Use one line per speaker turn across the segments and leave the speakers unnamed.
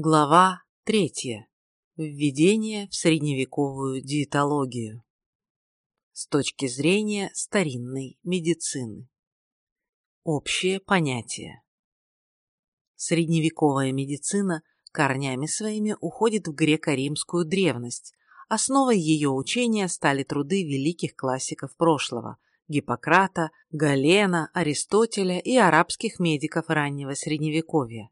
Глава третья. Введение в средневековую диетологию. С точки зрения старинной медицины. Общее понятие. Средневековая медицина корнями своими уходит в греко-римскую древность. Основой ее учения стали труды великих классиков прошлого – Гиппократа, Галена, Аристотеля и арабских медиков раннего Средневековья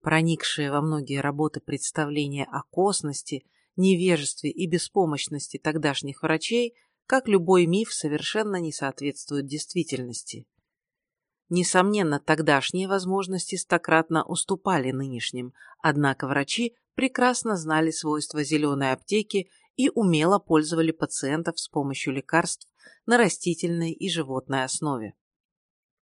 проникшие во многие работы представления о косности, невежестве и беспомощности тогдашних врачей, как любой миф совершенно не соответствует действительности. Несомненно, тогдашние возможности стократно уступали нынешним, однако врачи прекрасно знали свойства зеленой аптеки и умело пользовали пациентов с помощью лекарств на растительной и животной основе.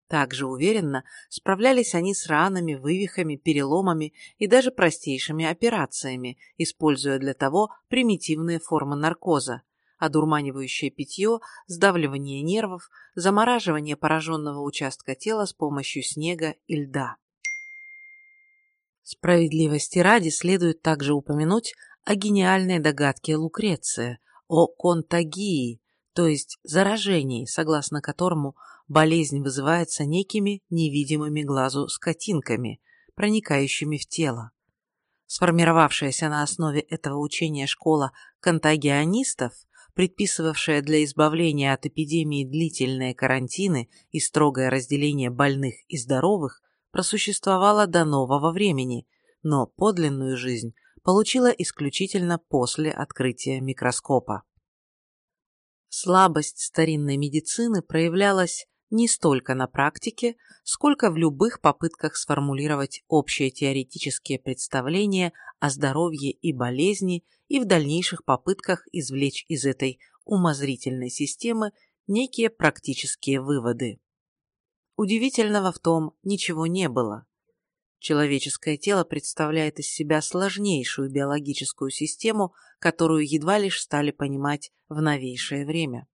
Также уверенно справлялись они с ранами, вывихами, переломами и даже простейшими операциями, используя для того примитивные формы наркоза, одурманивающее питье, сдавливание нервов, замораживание пораженного участка тела с помощью снега и льда. Справедливости ради следует также упомянуть о гениальной догадке Лукреция о контагии, то есть заражении, согласно которому болезнь вызывается некими невидимыми глазу скотинками, проникающими в тело. Сформировавшаяся на основе этого учения школа контагионистов, предписывавшая для избавления от эпидемии длительные карантины и строгое разделение больных и здоровых, просуществовала до нового времени, но подлинную жизнь получила исключительно после открытия микроскопа. Слабость старинной медицины проявлялась не столько на практике, сколько в любых попытках сформулировать общие теоретические представления о здоровье и болезни и в дальнейших попытках извлечь из этой умозрительной системы некие практические выводы. Удивительного в том ничего не было. Человеческое тело представляет из себя сложнейшую биологическую систему, которую едва лишь стали понимать в новейшее время.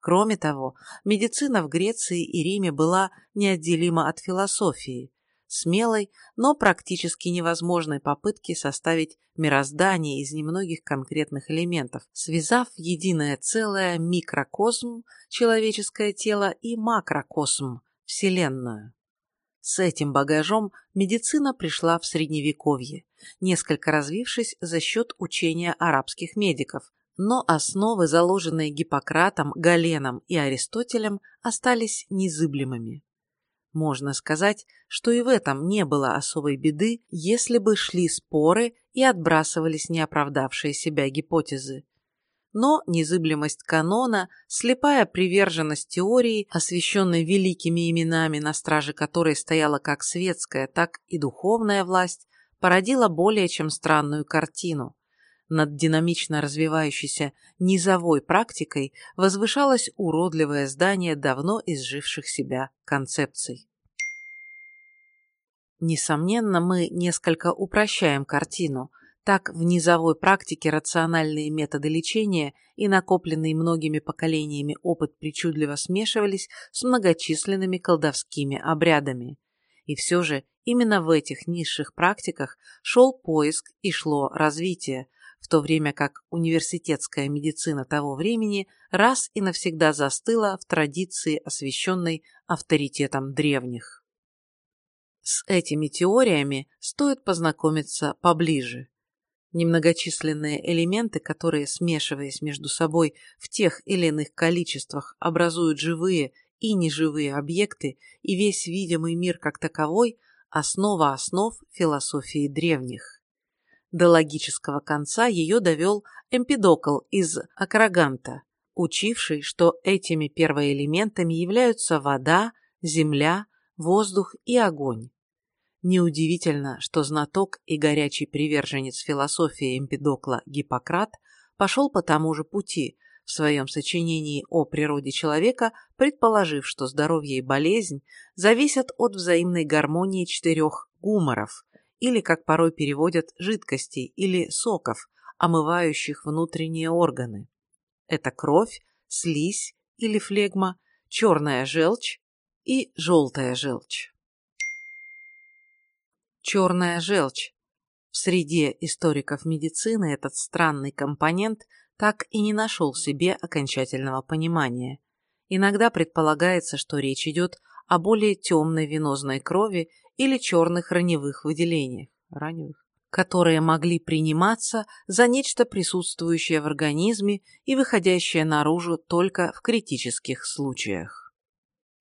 Кроме того, медицина в Греции и Риме была неотделима от философии, смелой, но практически невозможной попытки составить мироздание из немногих конкретных элементов, связав единое целое микрокосм, человеческое тело, и макрокосм, Вселенную. С этим багажом медицина пришла в Средневековье, несколько развившись за счет учения арабских медиков, но основы, заложенные Гиппократом, Галеном и Аристотелем, остались незыблемыми. Можно сказать, что и в этом не было особой беды, если бы шли споры и отбрасывались неоправдавшие себя гипотезы. Но незыблемость канона, слепая приверженность теории, освященной великими именами, на страже которой стояла как светская, так и духовная власть, породила более чем странную картину над динамично развивающейся низовой практикой возвышалось уродливое здание давно изживших себя концепций. Несомненно, мы несколько упрощаем картину. Так в низовой практике рациональные методы лечения и накопленный многими поколениями опыт причудливо смешивались с многочисленными колдовскими обрядами. И все же именно в этих низших практиках шел поиск и шло развитие, в то время как университетская медицина того времени раз и навсегда застыла в традиции, освященной авторитетом древних. С этими теориями стоит познакомиться поближе. Немногочисленные элементы, которые, смешиваясь между собой в тех или иных количествах, образуют живые и неживые объекты и весь видимый мир как таковой – основа основ философии древних. До логического конца ее довел Эмпидокл из Акраганта, учивший, что этими первоэлементами являются вода, земля, воздух и огонь. Неудивительно, что знаток и горячий приверженец философии Эмпидокла Гиппократ пошел по тому же пути, в своем сочинении о природе человека, предположив, что здоровье и болезнь зависят от взаимной гармонии четырех гуморов или, как порой переводят, жидкостей или соков, омывающих внутренние органы. Это кровь, слизь или флегма, черная желчь и желтая желчь. Черная желчь В среде историков медицины этот странный компонент так и не нашел себе окончательного понимания. Иногда предполагается, что речь идет о более темной венозной крови или черных раневых выделениях, раневых, которые могли приниматься за нечто присутствующее в организме и выходящее наружу только в критических случаях.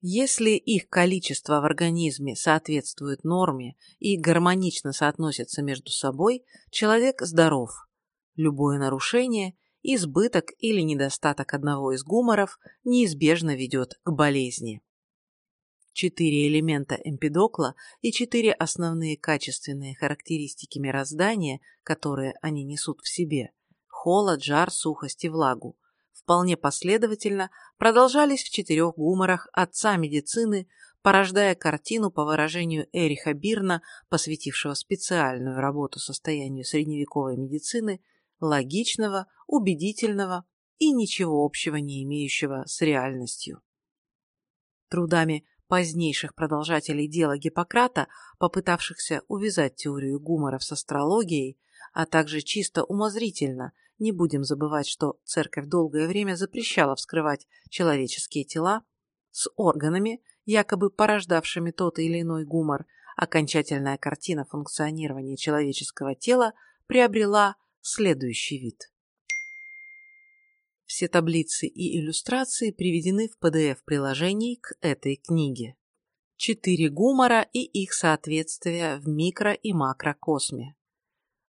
Если их количество в организме соответствует норме и гармонично соотносятся между собой, человек здоров. Любое нарушение, избыток или недостаток одного из гуморов неизбежно ведет к болезни четыре элемента Эмпидокла и четыре основные качественные характеристики мироздания, которые они несут в себе – холод, жар, сухость и влагу – вполне последовательно продолжались в четырех гуморах отца медицины, порождая картину, по выражению Эриха Бирна, посвятившего специальную работу состоянию средневековой медицины, логичного, убедительного и ничего общего не имеющего с реальностью. Трудами позднейших продолжателей дела Гиппократа, попытавшихся увязать теорию гумора с астрологией, а также чисто умозрительно, не будем забывать, что церковь долгое время запрещала вскрывать человеческие тела, с органами, якобы порождавшими тот или иной гумор, окончательная картина функционирования человеческого тела приобрела следующий вид. Все таблицы и иллюстрации приведены в PDF-приложении к этой книге. Четыре гумора и их соответствия в микро- и макрокосме.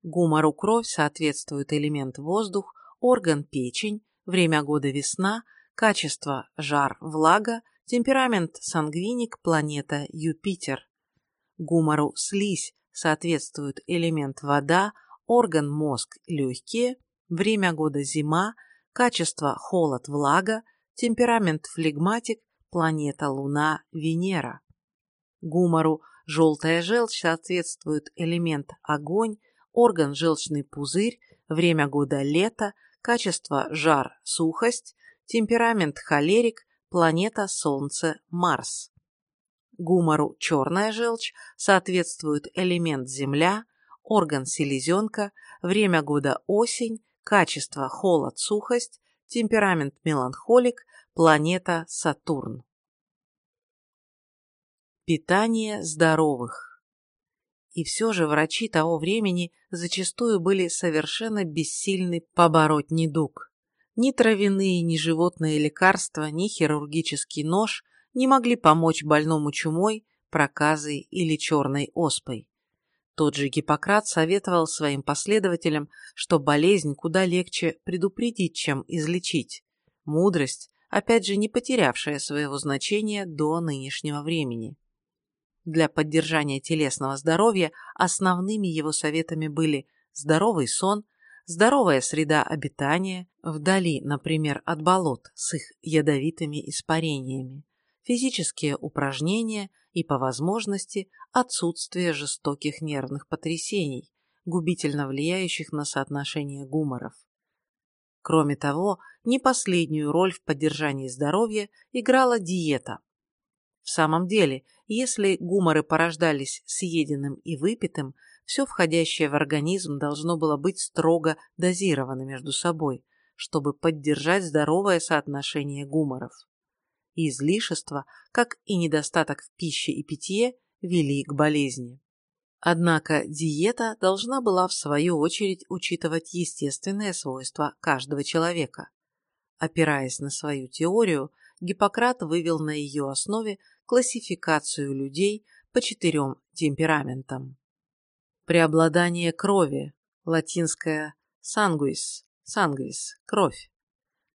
Гумору кровь соответствует элемент воздух, орган печень, время года весна, качество жар, влага, темперамент сангвиник, планета Юпитер. Гумору слизь соответствует элемент вода, орган мозг, легкие, время года зима, Качество – холод, влага, темперамент – флегматик, планета Луна, Венера. Гумору желтая желчь соответствует элемент огонь, орган желчный пузырь, время года лето, качество жар, сухость, темперамент холерик, планета Солнце, Марс. Гумору черная желчь соответствует элемент земля, орган селезенка, время года осень, Качество – холод, сухость, темперамент – меланхолик, планета – Сатурн. Питание здоровых. И все же врачи того времени зачастую были совершенно бессильны побороть недуг. Ни травяные, ни животные лекарства, ни хирургический нож не могли помочь больному чумой, проказой или черной оспой. Тот же Гиппократ советовал своим последователям, что болезнь куда легче предупредить, чем излечить. Мудрость, опять же, не потерявшая своего значения до нынешнего времени. Для поддержания телесного здоровья основными его советами были здоровый сон, здоровая среда обитания, вдали, например, от болот с их ядовитыми испарениями, физические упражнения и, по возможности, отсутствие жестоких нервных потрясений, губительно влияющих на соотношение гуморов. Кроме того, не последнюю роль в поддержании здоровья играла диета. В самом деле, если гуморы порождались съеденным и выпитым, все входящее в организм должно было быть строго дозировано между собой, чтобы поддержать здоровое соотношение гуморов и излишества, как и недостаток в пище и питье, вели к болезни. Однако диета должна была в свою очередь учитывать естественные свойства каждого человека. Опираясь на свою теорию, Гиппократ вывел на ее основе классификацию людей по четырем темпераментам. Преобладание крови, латинское sanguis, sanguis, кровь,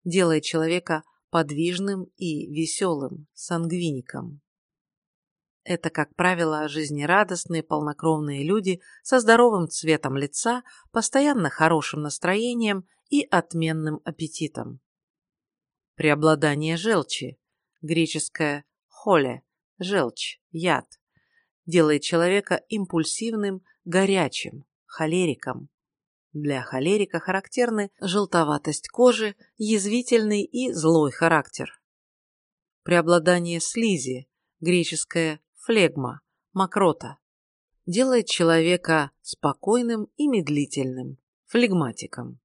делает человека подвижным и веселым, сангвиником. Это, как правило, жизнерадостные, полнокровные люди со здоровым цветом лица, постоянно хорошим настроением и отменным аппетитом. Преобладание желчи, греческое «холе», желчь, яд, делает человека импульсивным, горячим, холериком, для холерика характерны желтоватость кожи, язвительный и злой характер. Преобладание слизи, греческое флегма, мокрота, делает человека спокойным и медлительным, флегматиком.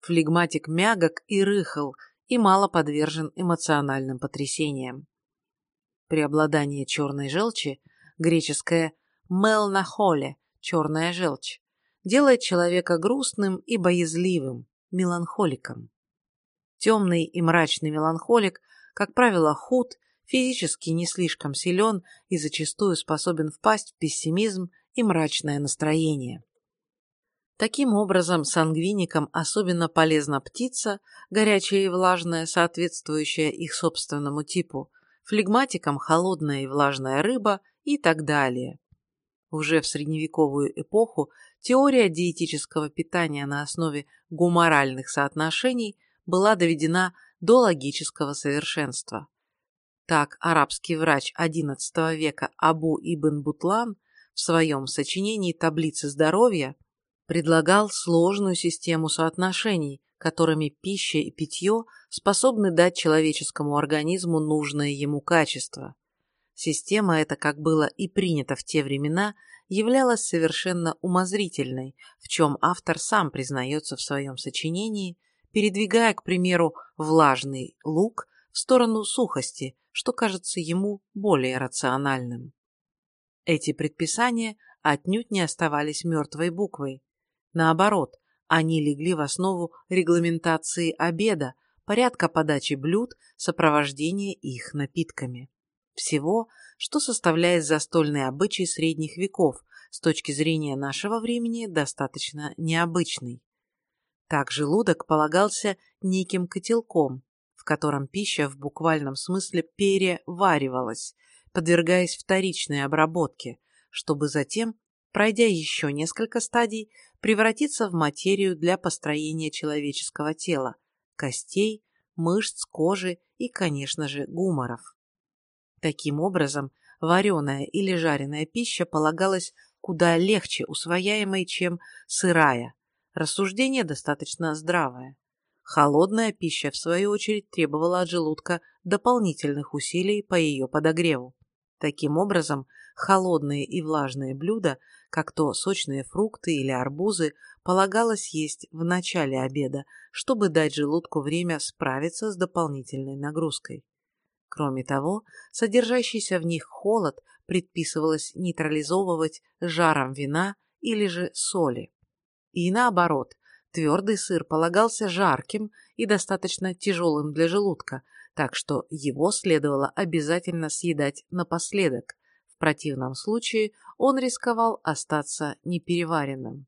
Флегматик мягок и рыхл и мало подвержен эмоциональным потрясениям. Преобладание черной желчи, греческое «мелнахоле» – черная желчь, делает человека грустным и боязливым, меланхоликом. Темный и мрачный меланхолик, как правило, худ, физически не слишком силен и зачастую способен впасть в пессимизм и мрачное настроение. Таким образом, сангвиникам особенно полезна птица, горячая и влажная, соответствующая их собственному типу, флегматикам холодная и влажная рыба и так далее. Уже в средневековую эпоху теория диетического питания на основе гуморальных соотношений была доведена до логического совершенства. Так арабский врач XI века Абу ибн Бутлан в своем сочинении «Таблицы здоровья» предлагал сложную систему соотношений, которыми пища и питье способны дать человеческому организму нужное ему качество. Система эта, как было и принято в те времена, являлась совершенно умозрительной, в чем автор сам признается в своем сочинении, передвигая, к примеру, влажный лук в сторону сухости, что кажется ему более рациональным. Эти предписания отнюдь не оставались мертвой буквой. Наоборот, они легли в основу регламентации обеда, порядка подачи блюд, сопровождения их напитками. Всего, что составляет застольный обычай средних веков, с точки зрения нашего времени достаточно необычный. Так желудок полагался неким котелком, в котором пища в буквальном смысле переваривалась, подвергаясь вторичной обработке, чтобы затем, пройдя еще несколько стадий, превратиться в материю для построения человеческого тела, костей, мышц, кожи и, конечно же, гуморов. Таким образом, вареная или жареная пища полагалась куда легче усвояемой, чем сырая. Рассуждение достаточно здравое. Холодная пища, в свою очередь, требовала от желудка дополнительных усилий по ее подогреву. Таким образом, холодные и влажные блюда, как то сочные фрукты или арбузы, полагалось есть в начале обеда, чтобы дать желудку время справиться с дополнительной нагрузкой. Кроме того, содержащийся в них холод предписывалось нейтрализовывать жаром вина или же соли. И наоборот, твердый сыр полагался жарким и достаточно тяжелым для желудка, так что его следовало обязательно съедать напоследок. В противном случае он рисковал остаться непереваренным.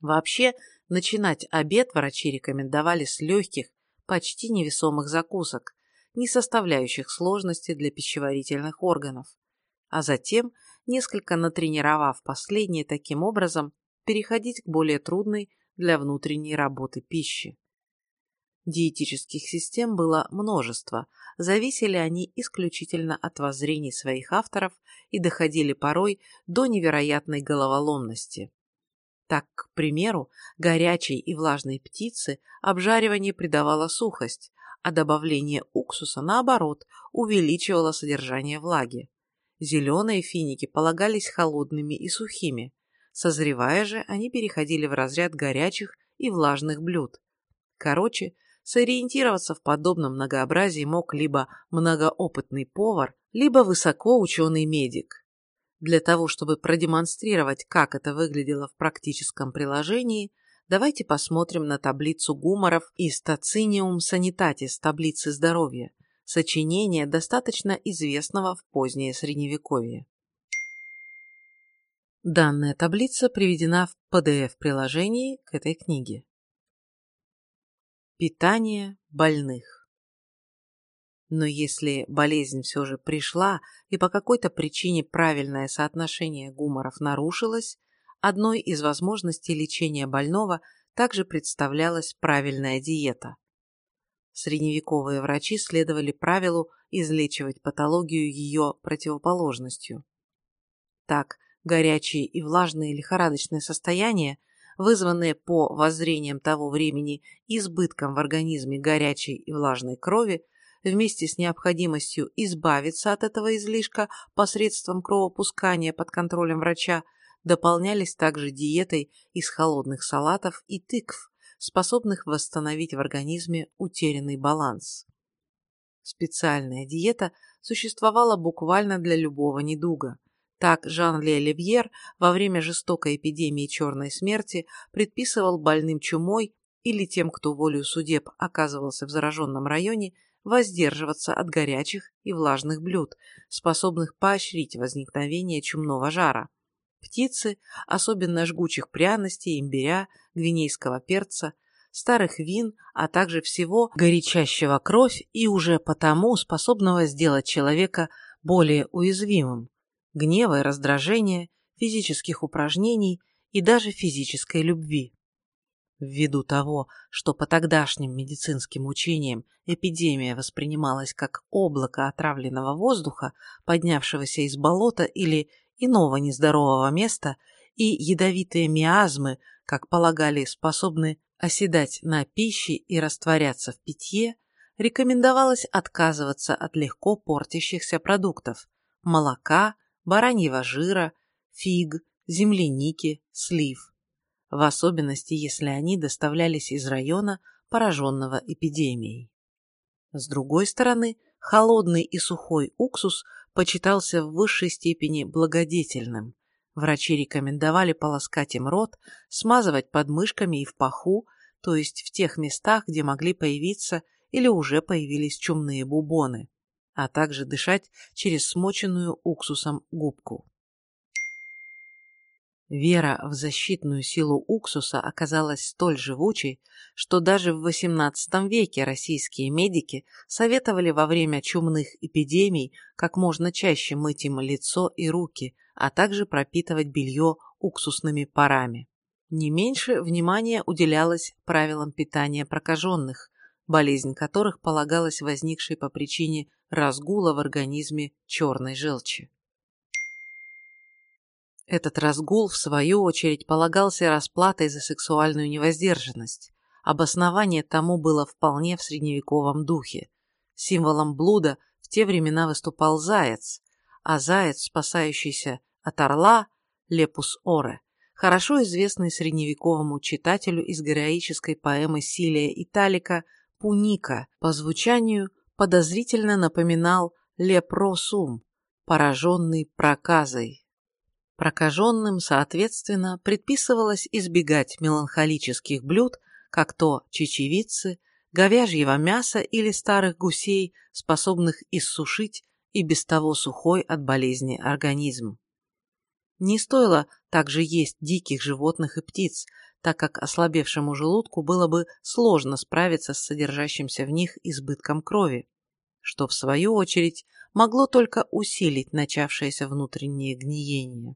Вообще, начинать обед врачи рекомендовали с легких, почти невесомых закусок, не составляющих сложности для пищеварительных органов, а затем, несколько натренировав последние таким образом, переходить к более трудной для внутренней работы пищи. Диетических систем было множество, зависели они исключительно от воззрений своих авторов и доходили порой до невероятной головоломности. Так, к примеру, горячей и влажной птицы обжаривание придавало сухость, а добавление уксуса, наоборот, увеличивало содержание влаги. Зеленые финики полагались холодными и сухими. Созревая же, они переходили в разряд горячих и влажных блюд. Короче, Сориентироваться в подобном многообразии мог либо многоопытный повар, либо высокоученый медик. Для того, чтобы продемонстрировать, как это выглядело в практическом приложении, давайте посмотрим на таблицу гуморов из Tacinium Sanitatis таблицы здоровья, сочинения, достаточно известного в позднее Средневековье. Данная таблица приведена в PDF-приложении к этой книге. Питание больных. Но если болезнь все же пришла и по какой-то причине правильное соотношение гуморов нарушилось, одной из возможностей лечения больного также представлялась правильная диета. Средневековые врачи следовали правилу излечивать патологию ее противоположностью. Так, горячие и влажные лихорадочные состояния вызванные по воззрениям того времени избытком в организме горячей и влажной крови, вместе с необходимостью избавиться от этого излишка посредством кровопускания под контролем врача, дополнялись также диетой из холодных салатов и тыкв, способных восстановить в организме утерянный баланс. Специальная диета существовала буквально для любого недуга. Так Жан Ле во время жестокой эпидемии черной смерти предписывал больным чумой или тем, кто волею судеб оказывался в зараженном районе, воздерживаться от горячих и влажных блюд, способных поощрить возникновение чумного жара. Птицы, особенно жгучих пряностей, имбиря, гвинейского перца, старых вин, а также всего горячащего кровь и уже потому способного сделать человека более уязвимым, гнева и раздражения, физических упражнений и даже физической любви. Ввиду того, что по тогдашним медицинским учениям эпидемия воспринималась как облако отравленного воздуха, поднявшегося из болота или иного нездорового места, и ядовитые миазмы, как полагали, способны оседать на пище и растворяться в питье, рекомендовалось отказываться от легко портящихся продуктов – молока, бараньего жира, фиг, земляники, слив в особенности, если они доставлялись из района, пораженного эпидемией. С другой стороны, холодный и сухой уксус почитался в высшей степени благодетельным. Врачи рекомендовали полоскать им рот, смазывать подмышками и в паху, то есть в тех местах, где могли появиться или уже появились чумные бубоны, а также дышать через смоченную уксусом губку. Вера в защитную силу уксуса оказалась столь живучей, что даже в XVIII веке российские медики советовали во время чумных эпидемий как можно чаще мыть им лицо и руки, а также пропитывать белье уксусными парами. Не меньше внимания уделялось правилам питания прокаженных, болезнь которых полагалась возникшей по причине разгула в организме черной желчи. Этот разгул, в свою очередь, полагался расплатой за сексуальную невоздержанность. Обоснование тому было вполне в средневековом духе. Символом блуда в те времена выступал заяц, а заяц, спасающийся от орла, лепус оре, хорошо известный средневековому читателю из героической поэмы Силия Италика «Пуника», по звучанию подозрительно напоминал лепросум, пораженный проказой. Прокаженным, соответственно, предписывалось избегать меланхолических блюд, как то чечевицы, говяжьего мяса или старых гусей, способных иссушить и без того сухой от болезни организм. Не стоило также есть диких животных и птиц, так как ослабевшему желудку было бы сложно справиться с содержащимся в них избытком крови, что, в свою очередь, могло только усилить начавшееся внутреннее гниение.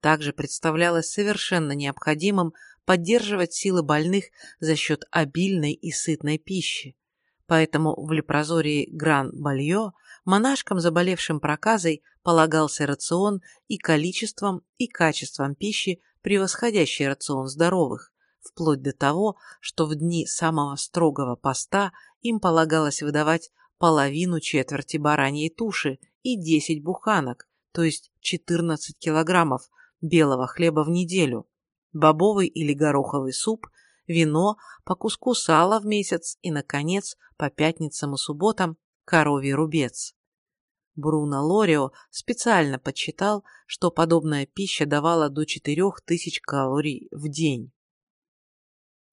Также представлялось совершенно необходимым поддерживать силы больных за счет обильной и сытной пищи. Поэтому в лепрозории Гран-Балье монашкам, заболевшим проказой, полагался рацион и количеством, и качеством пищи, превосходящий рацион здоровых, вплоть до того, что в дни самого строгого поста им полагалось выдавать половину четверти бараньей туши и 10 буханок, то есть 14 килограммов, белого хлеба в неделю, бобовый или гороховый суп, вино, по куску сала в месяц и, наконец, по пятницам и субботам коровий рубец. Бруно Лорио специально подсчитал, что подобная пища давала до 4000 калорий в день.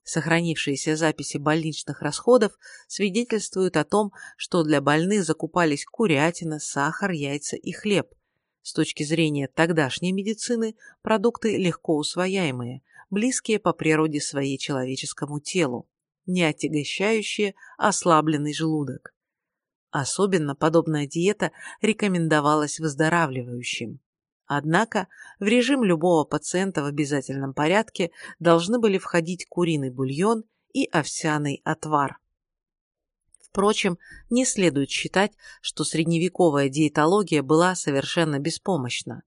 Сохранившиеся записи больничных расходов свидетельствуют о том, что для больных закупались курятина, сахар, яйца и хлеб, с точки зрения тогдашней медицины, продукты легко усвояемые, близкие по природе своей человеческому телу, не отягощающие ослабленный желудок. Особенно подобная диета рекомендовалась выздоравливающим. Однако в режим любого пациента в обязательном порядке должны были входить куриный бульон и овсяный отвар. Впрочем, не следует считать, что средневековая диетология была совершенно беспомощна.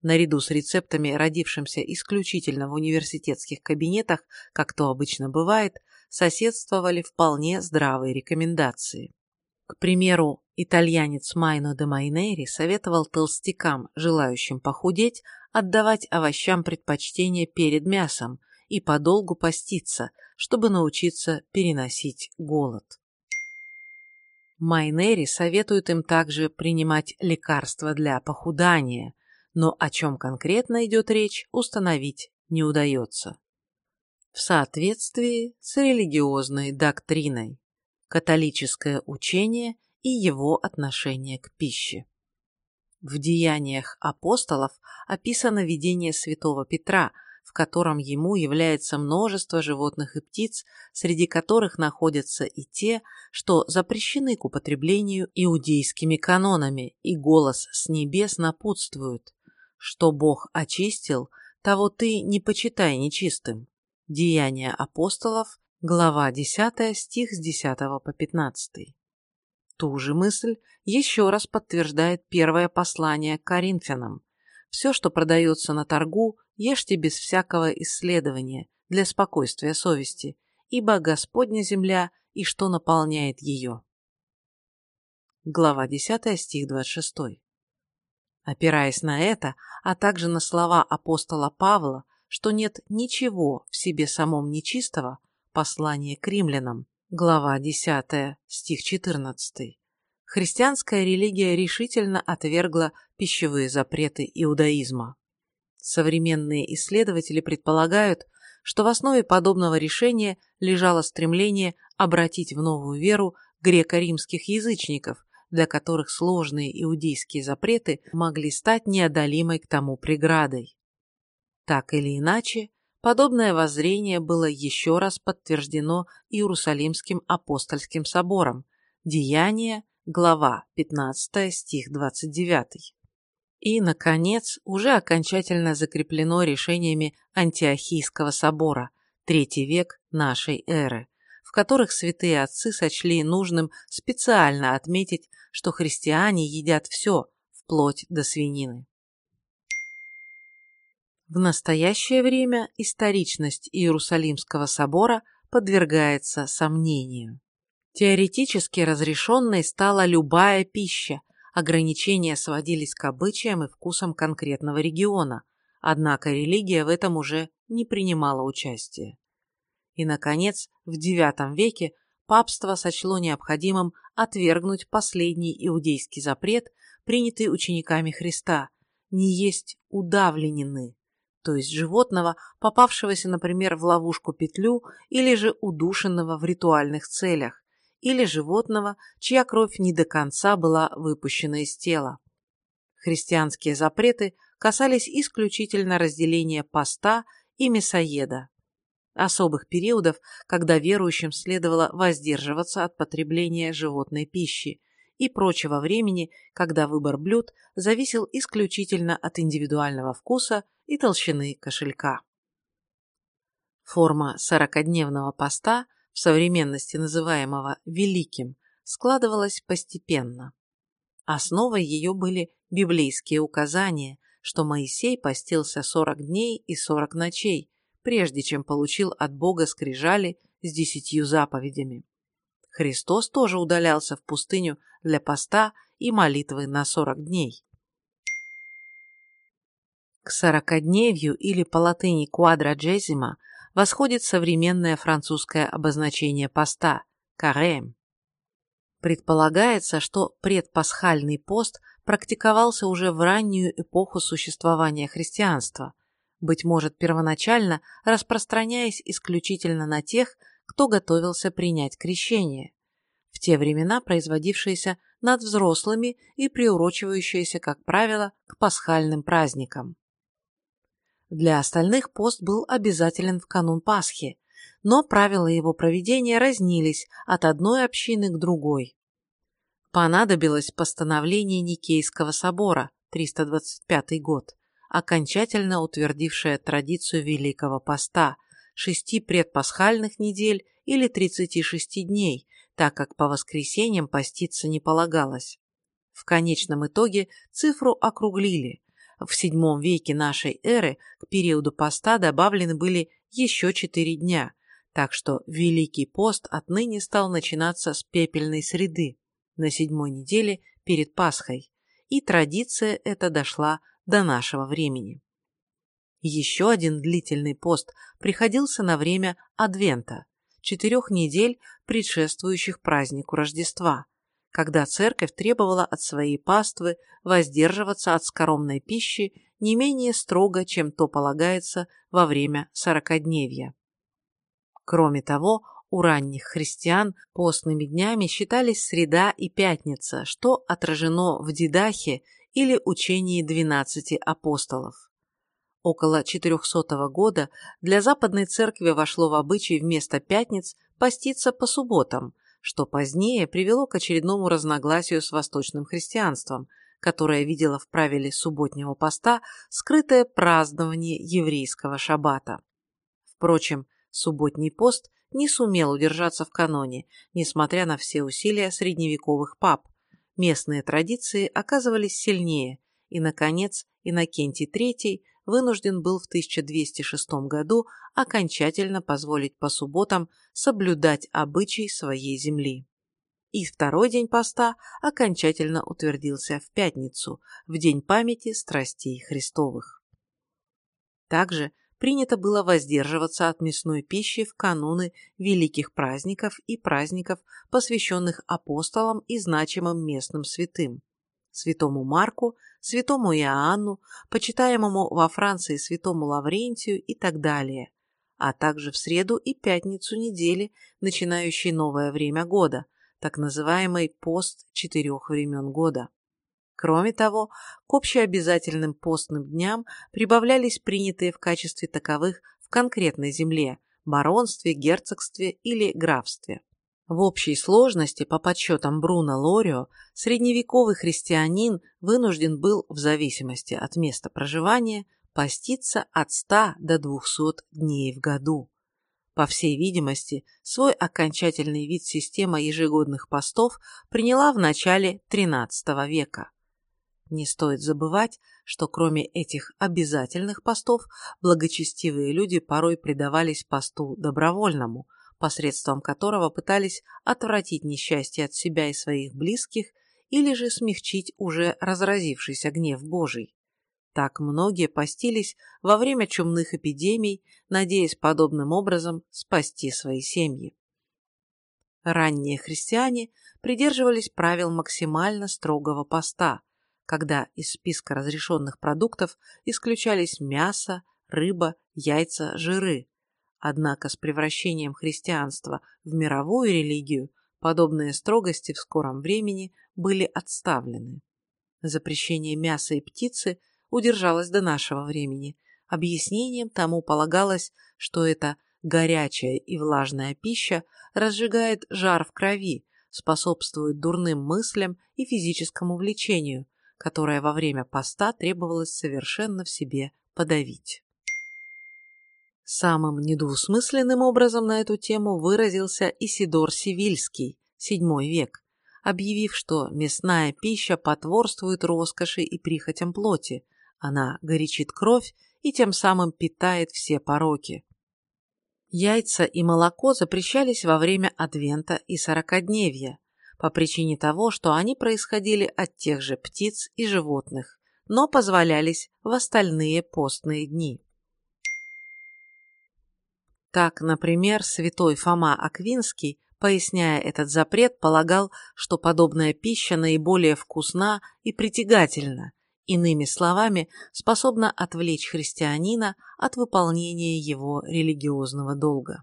Наряду с рецептами, родившимся исключительно в университетских кабинетах, как то обычно бывает, соседствовали вполне здравые рекомендации. К примеру, итальянец Майно де Майнери советовал толстякам, желающим похудеть, отдавать овощам предпочтение перед мясом и подолгу поститься, чтобы научиться переносить голод. Майнери советует им также принимать лекарства для похудания, но о чем конкретно идет речь, установить не удается. В соответствии с религиозной доктриной, католическое учение и его отношение к пище. В деяниях апостолов описано видение святого Петра – в котором ему является множество животных и птиц, среди которых находятся и те, что запрещены к употреблению иудейскими канонами, и голос с небес напутствует, что Бог очистил, того ты не почитай нечистым. Деяния апостолов, глава 10, стих с 10 по 15. Ту же мысль еще раз подтверждает первое послание к Коринфянам. Все, что продается на торгу, ешьте без всякого исследования, для спокойствия совести, ибо Господня земля и что наполняет ее. Глава 10, стих 26. Опираясь на это, а также на слова апостола Павла, что нет ничего в себе самом нечистого, послание к римлянам, глава 10, стих 14, христианская религия решительно отвергла пищевые запреты иудаизма. Современные исследователи предполагают, что в основе подобного решения лежало стремление обратить в новую веру греко-римских язычников, для которых сложные иудейские запреты могли стать неодолимой к тому преградой. Так или иначе, подобное воззрение было еще раз подтверждено Иерусалимским апостольским собором, Деяния, глава 15, стих 29. И, наконец, уже окончательно закреплено решениями Антиохийского собора, третий век нашей эры, в которых святые отцы сочли нужным специально отметить, что христиане едят все, вплоть до свинины. В настоящее время историчность Иерусалимского собора подвергается сомнению. Теоретически разрешенной стала любая пища, ограничения сводились к обычаям и вкусам конкретного региона, однако религия в этом уже не принимала участия. И, наконец, в IX веке папство сочло необходимым отвергнуть последний иудейский запрет, принятый учениками Христа, не есть удавленины, то есть животного, попавшегося, например, в ловушку-петлю или же удушенного в ритуальных целях, или животного, чья кровь не до конца была выпущена из тела. Христианские запреты касались исключительно разделения поста и мясоеда, особых периодов, когда верующим следовало воздерживаться от потребления животной пищи, и прочего времени, когда выбор блюд зависел исключительно от индивидуального вкуса и толщины кошелька. Форма сорокодневного поста – в современности называемого «великим», складывалась постепенно. Основой ее были библейские указания, что Моисей постился 40 дней и 40 ночей, прежде чем получил от Бога скрижали с десятью заповедями. Христос тоже удалялся в пустыню для поста и молитвы на 40 дней. К сорокодневью или по латыни quadragesima восходит современное французское обозначение поста – карем. Предполагается, что предпасхальный пост практиковался уже в раннюю эпоху существования христианства, быть может, первоначально распространяясь исключительно на тех, кто готовился принять крещение, в те времена производившееся над взрослыми и приурочивающееся, как правило, к пасхальным праздникам. Для остальных пост был обязателен в канун Пасхи, но правила его проведения разнились от одной общины к другой. Понадобилось постановление Никейского собора, 325 год, окончательно утвердившее традицию Великого Поста, шести предпасхальных недель или 36 дней, так как по воскресеньям поститься не полагалось. В конечном итоге цифру округлили, в VII веке нашей эры к периоду поста добавлены были еще четыре дня, так что Великий пост отныне стал начинаться с пепельной среды, на седьмой неделе перед Пасхой, и традиция эта дошла до нашего времени. Еще один длительный пост приходился на время Адвента, четырех недель, предшествующих празднику Рождества, когда церковь требовала от своей паствы воздерживаться от скоромной пищи не менее строго, чем то полагается во время сорокодневья. Кроме того, у ранних христиан постными днями считались среда и пятница, что отражено в Дидахе или учении двенадцати апостолов. Около 400 года для Западной Церкви вошло в обычай вместо пятниц поститься по субботам, что позднее привело к очередному разногласию с восточным христианством, которое видело в правиле субботнего поста скрытое празднование еврейского шаббата. Впрочем, субботний пост не сумел удержаться в каноне, несмотря на все усилия средневековых пап. Местные традиции оказывались сильнее, и, наконец, Иннокентий III вынужден был в 1206 году окончательно позволить по субботам соблюдать обычай своей земли. И второй день поста окончательно утвердился в пятницу, в день памяти страстей Христовых. Также принято было воздерживаться от мясной пищи в кануны великих праздников и праздников, посвященных апостолам и значимым местным святым святому Марку, святому Иоанну, почитаемому во Франции святому Лаврентию и так далее, а также в среду и пятницу недели, начинающей новое время года, так называемый пост четырех времен года. Кроме того, к общеобязательным постным дням прибавлялись принятые в качестве таковых в конкретной земле, баронстве, герцогстве или графстве. В общей сложности, по подсчетам Бруно Лорио, средневековый христианин вынужден был, в зависимости от места проживания, поститься от 100 до 200 дней в году. По всей видимости, свой окончательный вид система ежегодных постов приняла в начале XIII века. Не стоит забывать, что кроме этих обязательных постов, благочестивые люди порой предавались посту добровольному – посредством которого пытались отвратить несчастье от себя и своих близких или же смягчить уже разразившийся гнев Божий. Так многие постились во время чумных эпидемий, надеясь подобным образом спасти свои семьи. Ранние христиане придерживались правил максимально строгого поста, когда из списка разрешенных продуктов исключались мясо, рыба, яйца, жиры, Однако с превращением христианства в мировую религию подобные строгости в скором времени были отставлены. Запрещение мяса и птицы удержалось до нашего времени. Объяснением тому полагалось, что эта горячая и влажная пища разжигает жар в крови, способствует дурным мыслям и физическому влечению, которое во время поста требовалось совершенно в себе подавить. Самым недвусмысленным образом на эту тему выразился Исидор Сивильский, VII век, объявив, что мясная пища потворствует роскоши и прихотям плоти, она горячит кровь и тем самым питает все пороки. Яйца и молоко запрещались во время Адвента и Сорокодневья, по причине того, что они происходили от тех же птиц и животных, но позволялись в остальные постные дни. Так, например, святой Фома Аквинский, поясняя этот запрет, полагал, что подобная пища наиболее вкусна и притягательна, иными словами, способна отвлечь христианина от выполнения его религиозного долга.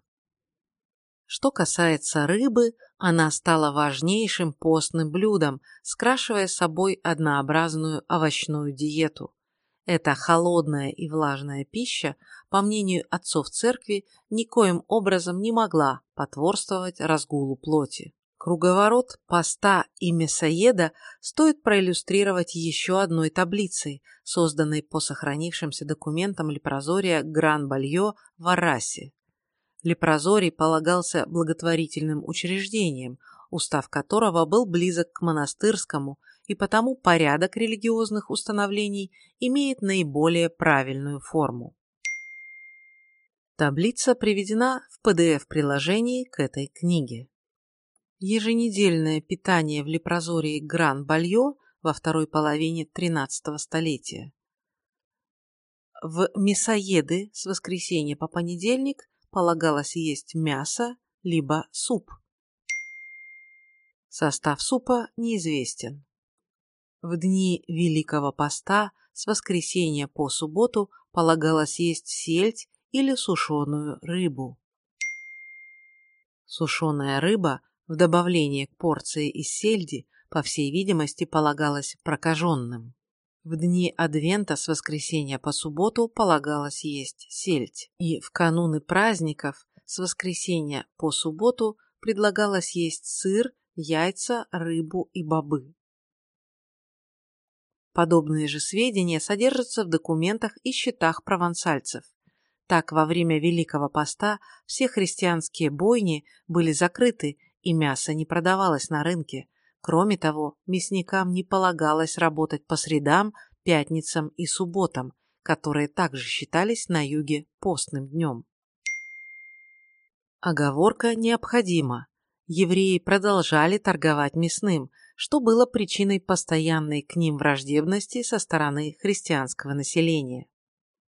Что касается рыбы, она стала важнейшим постным блюдом, скрашивая собой однообразную овощную диету. Эта холодная и влажная пища, по мнению отцов церкви, никоим образом не могла потворствовать разгулу плоти. Круговорот поста и мясоеда стоит проиллюстрировать еще одной таблицей, созданной по сохранившимся документам Лепрозория Гран-Балье в Арасе. Лепрозорий полагался благотворительным учреждением, устав которого был близок к монастырскому и потому порядок религиозных установлений имеет наиболее правильную форму. Таблица приведена в PDF-приложении к этой книге. еженедельное питание в лепрозории Гран-Балье во второй половине XIII столетия. В мясоеды с воскресенья по понедельник полагалось есть мясо либо суп. Состав супа неизвестен. В дни Великого Поста с воскресенья по субботу полагалось есть сельдь или сушеную рыбу. Сушеная рыба в добавление к порции из сельди, по всей видимости, полагалась прокаженным. В дни Адвента с воскресенья по субботу полагалось есть сельдь, и в кануны праздников с воскресенья по субботу предлагалось есть сыр, яйца, рыбу и бобы. Подобные же сведения содержатся в документах и счетах провансальцев. Так, во время Великого Поста все христианские бойни были закрыты, и мясо не продавалось на рынке, Кроме того, мясникам не полагалось работать по средам, пятницам и субботам, которые также считались на юге постным днем. Оговорка необходима. Евреи продолжали торговать мясным, что было причиной постоянной к ним враждебности со стороны христианского населения.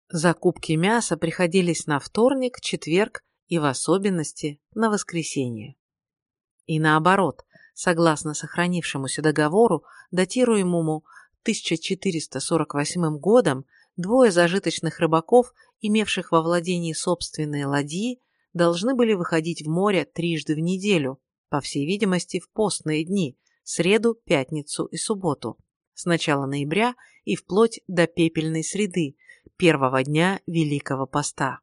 Закупки мяса приходились на вторник, четверг и в особенности на воскресенье. И наоборот, согласно сохранившемуся договору, датируемому 1448 годом, двое зажиточных рыбаков, имевших во владении собственные ладьи, должны были выходить в море трижды в неделю, по всей видимости, в постные дни, среду, пятницу и субботу, с начала ноября и вплоть до пепельной среды, первого дня Великого Поста.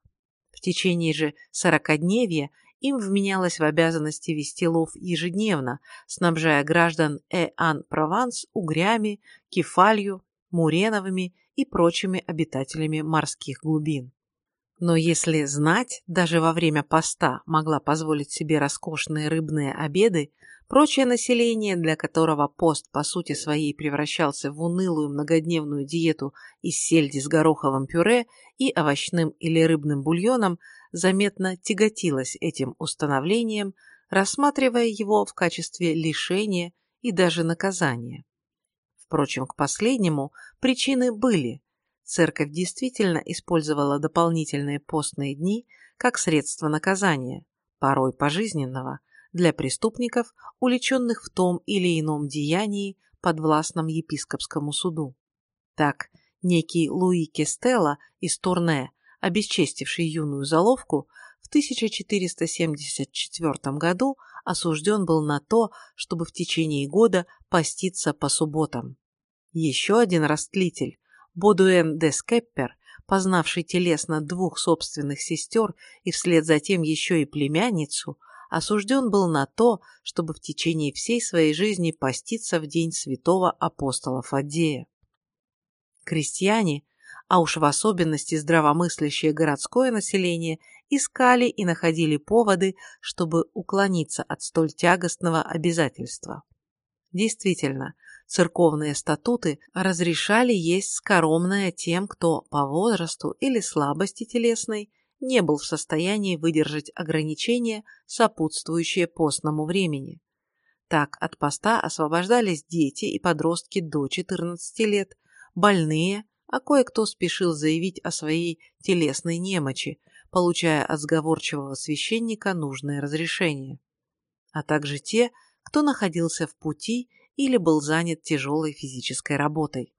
В течение же сорокодневья им вменялось в обязанности вести лов ежедневно, снабжая граждан Э-Ан-Прованс угрями, кефалью, муреновыми и прочими обитателями морских глубин. Но если знать даже во время поста могла позволить себе роскошные рыбные обеды, прочее население, для которого пост по сути своей превращался в унылую многодневную диету из сельди с гороховым пюре и овощным или рыбным бульоном, заметно тяготилась этим установлением, рассматривая его в качестве лишения и даже наказания. Впрочем, к последнему причины были. Церковь действительно использовала дополнительные постные дни как средство наказания, порой пожизненного, для преступников, уличенных в том или ином деянии подвластном епископскому суду. Так, некий Луи Кестелло из Турне обесчестивший юную заловку, в 1474 году осужден был на то, чтобы в течение года поститься по субботам. Еще один растлитель, Бодуэн де Скеппер, познавший телесно двух собственных сестер и вслед за тем еще и племянницу, осужден был на то, чтобы в течение всей своей жизни поститься в день святого апостола Фаддея. Крестьяне, а уж в особенности здравомыслящее городское население, искали и находили поводы, чтобы уклониться от столь тягостного обязательства. Действительно, церковные статуты разрешали есть скоромное тем, кто по возрасту или слабости телесной не был в состоянии выдержать ограничения, сопутствующие постному времени. Так от поста освобождались дети и подростки до 14 лет, больные, а кое-кто спешил заявить о своей телесной немочи, получая от сговорчивого священника нужное разрешение, а также те, кто находился в пути или был занят тяжелой физической работой.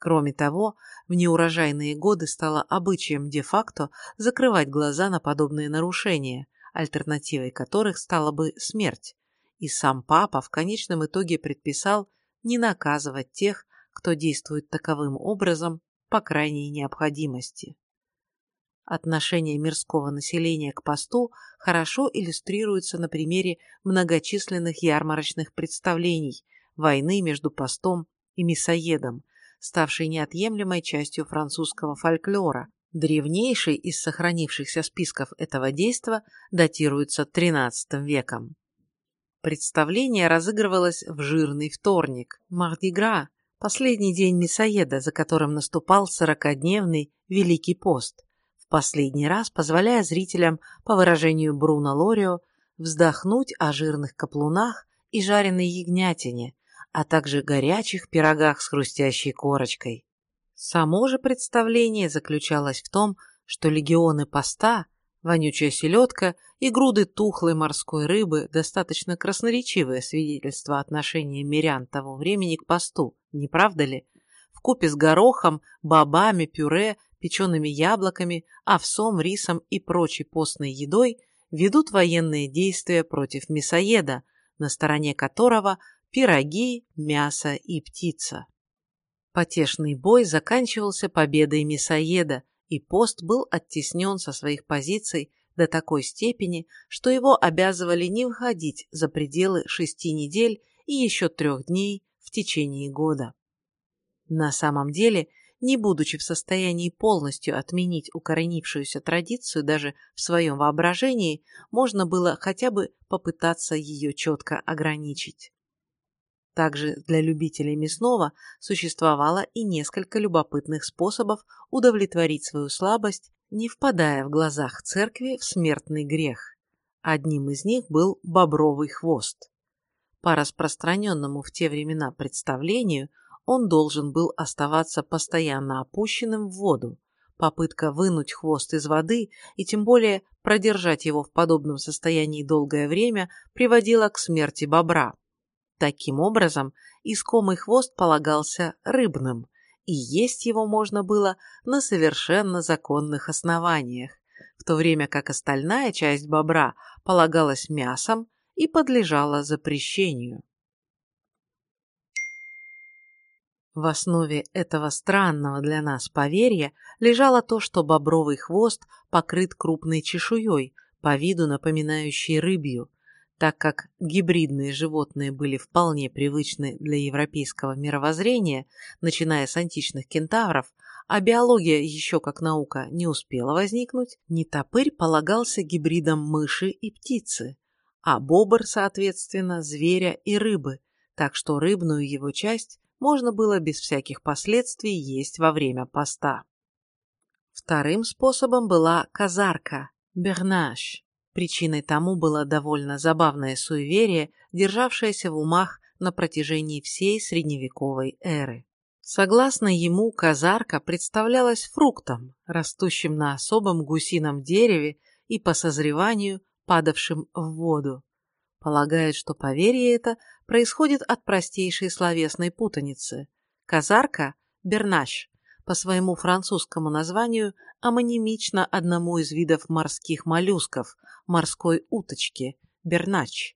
Кроме того, в неурожайные годы стало обычаем де-факто закрывать глаза на подобные нарушения, альтернативой которых стала бы смерть, и сам папа в конечном итоге предписал не наказывать тех, кто действует таковым образом по крайней необходимости. Отношение мирского населения к посту хорошо иллюстрируется на примере многочисленных ярмарочных представлений войны между постом и мясоедом, ставшей неотъемлемой частью французского фольклора. Древнейший из сохранившихся списков этого действа датируется XIII веком. Представление разыгрывалось в жирный вторник, Мардигра, последний день мясоеда, за которым наступал сорокодневный Великий пост, в последний раз позволяя зрителям, по выражению Бруно Лорио, вздохнуть о жирных каплунах и жареной ягнятине, а также горячих пирогах с хрустящей корочкой. Само же представление заключалось в том, что легионы поста, вонючая селедка и груды тухлой морской рыбы достаточно красноречивое свидетельство отношения мирян того времени к посту, не правда ли? Купе с горохом, бобами, пюре, печеными яблоками, овсом, рисом и прочей постной едой ведут военные действия против мясоеда, на стороне которого пироги, мясо и птица. Потешный бой заканчивался победой мясоеда, и пост был оттеснен со своих позиций до такой степени, что его обязывали не выходить за пределы шести недель и еще трех дней в течение года. На самом деле, не будучи в состоянии полностью отменить укоренившуюся традицию даже в своем воображении, можно было хотя бы попытаться ее четко ограничить. Также для любителей мясного существовало и несколько любопытных способов удовлетворить свою слабость, не впадая в глазах церкви в смертный грех. Одним из них был бобровый хвост. По распространенному в те времена представлению, он должен был оставаться постоянно опущенным в воду. Попытка вынуть хвост из воды и тем более продержать его в подобном состоянии долгое время приводила к смерти бобра. Таким образом, искомый хвост полагался рыбным, и есть его можно было на совершенно законных основаниях, в то время как остальная часть бобра полагалась мясом и подлежала запрещению. В основе этого странного для нас поверья лежало то, что бобровый хвост покрыт крупной чешуей, по виду напоминающей рыбью, так как гибридные животные были вполне привычны для европейского мировоззрения, начиная с античных кентавров, а биология еще как наука не успела возникнуть, нетопырь полагался гибридом мыши и птицы, а бобр, соответственно, зверя и рыбы, так что рыбную его часть можно было без всяких последствий есть во время поста. Вторым способом была казарка, бернаж, Причиной тому было довольно забавное суеверие, державшееся в умах на протяжении всей средневековой эры. Согласно ему, казарка представлялась фруктом, растущим на особом гусином дереве и по созреванию падавшим в воду. Полагают, что поверье это происходит от простейшей словесной путаницы. Казарка – бернаш, по своему французскому названию амонимично одному из видов морских моллюсков – морской уточки – бернач.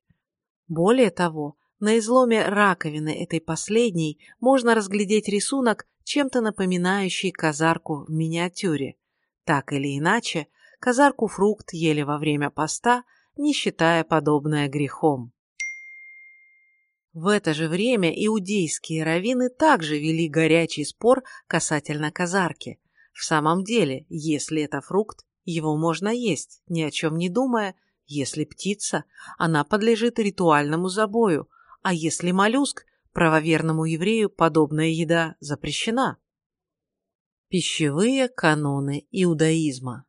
Более того, на изломе раковины этой последней можно разглядеть рисунок, чем-то напоминающий казарку в миниатюре. Так или иначе, казарку фрукт ели во время поста, не считая подобное грехом. В это же время иудейские раввины также вели горячий спор касательно казарки. В самом деле, если это фрукт, его можно есть, ни о чем не думая. Если птица, она подлежит ритуальному забою, а если моллюск, правоверному еврею подобная еда запрещена. Пищевые каноны иудаизма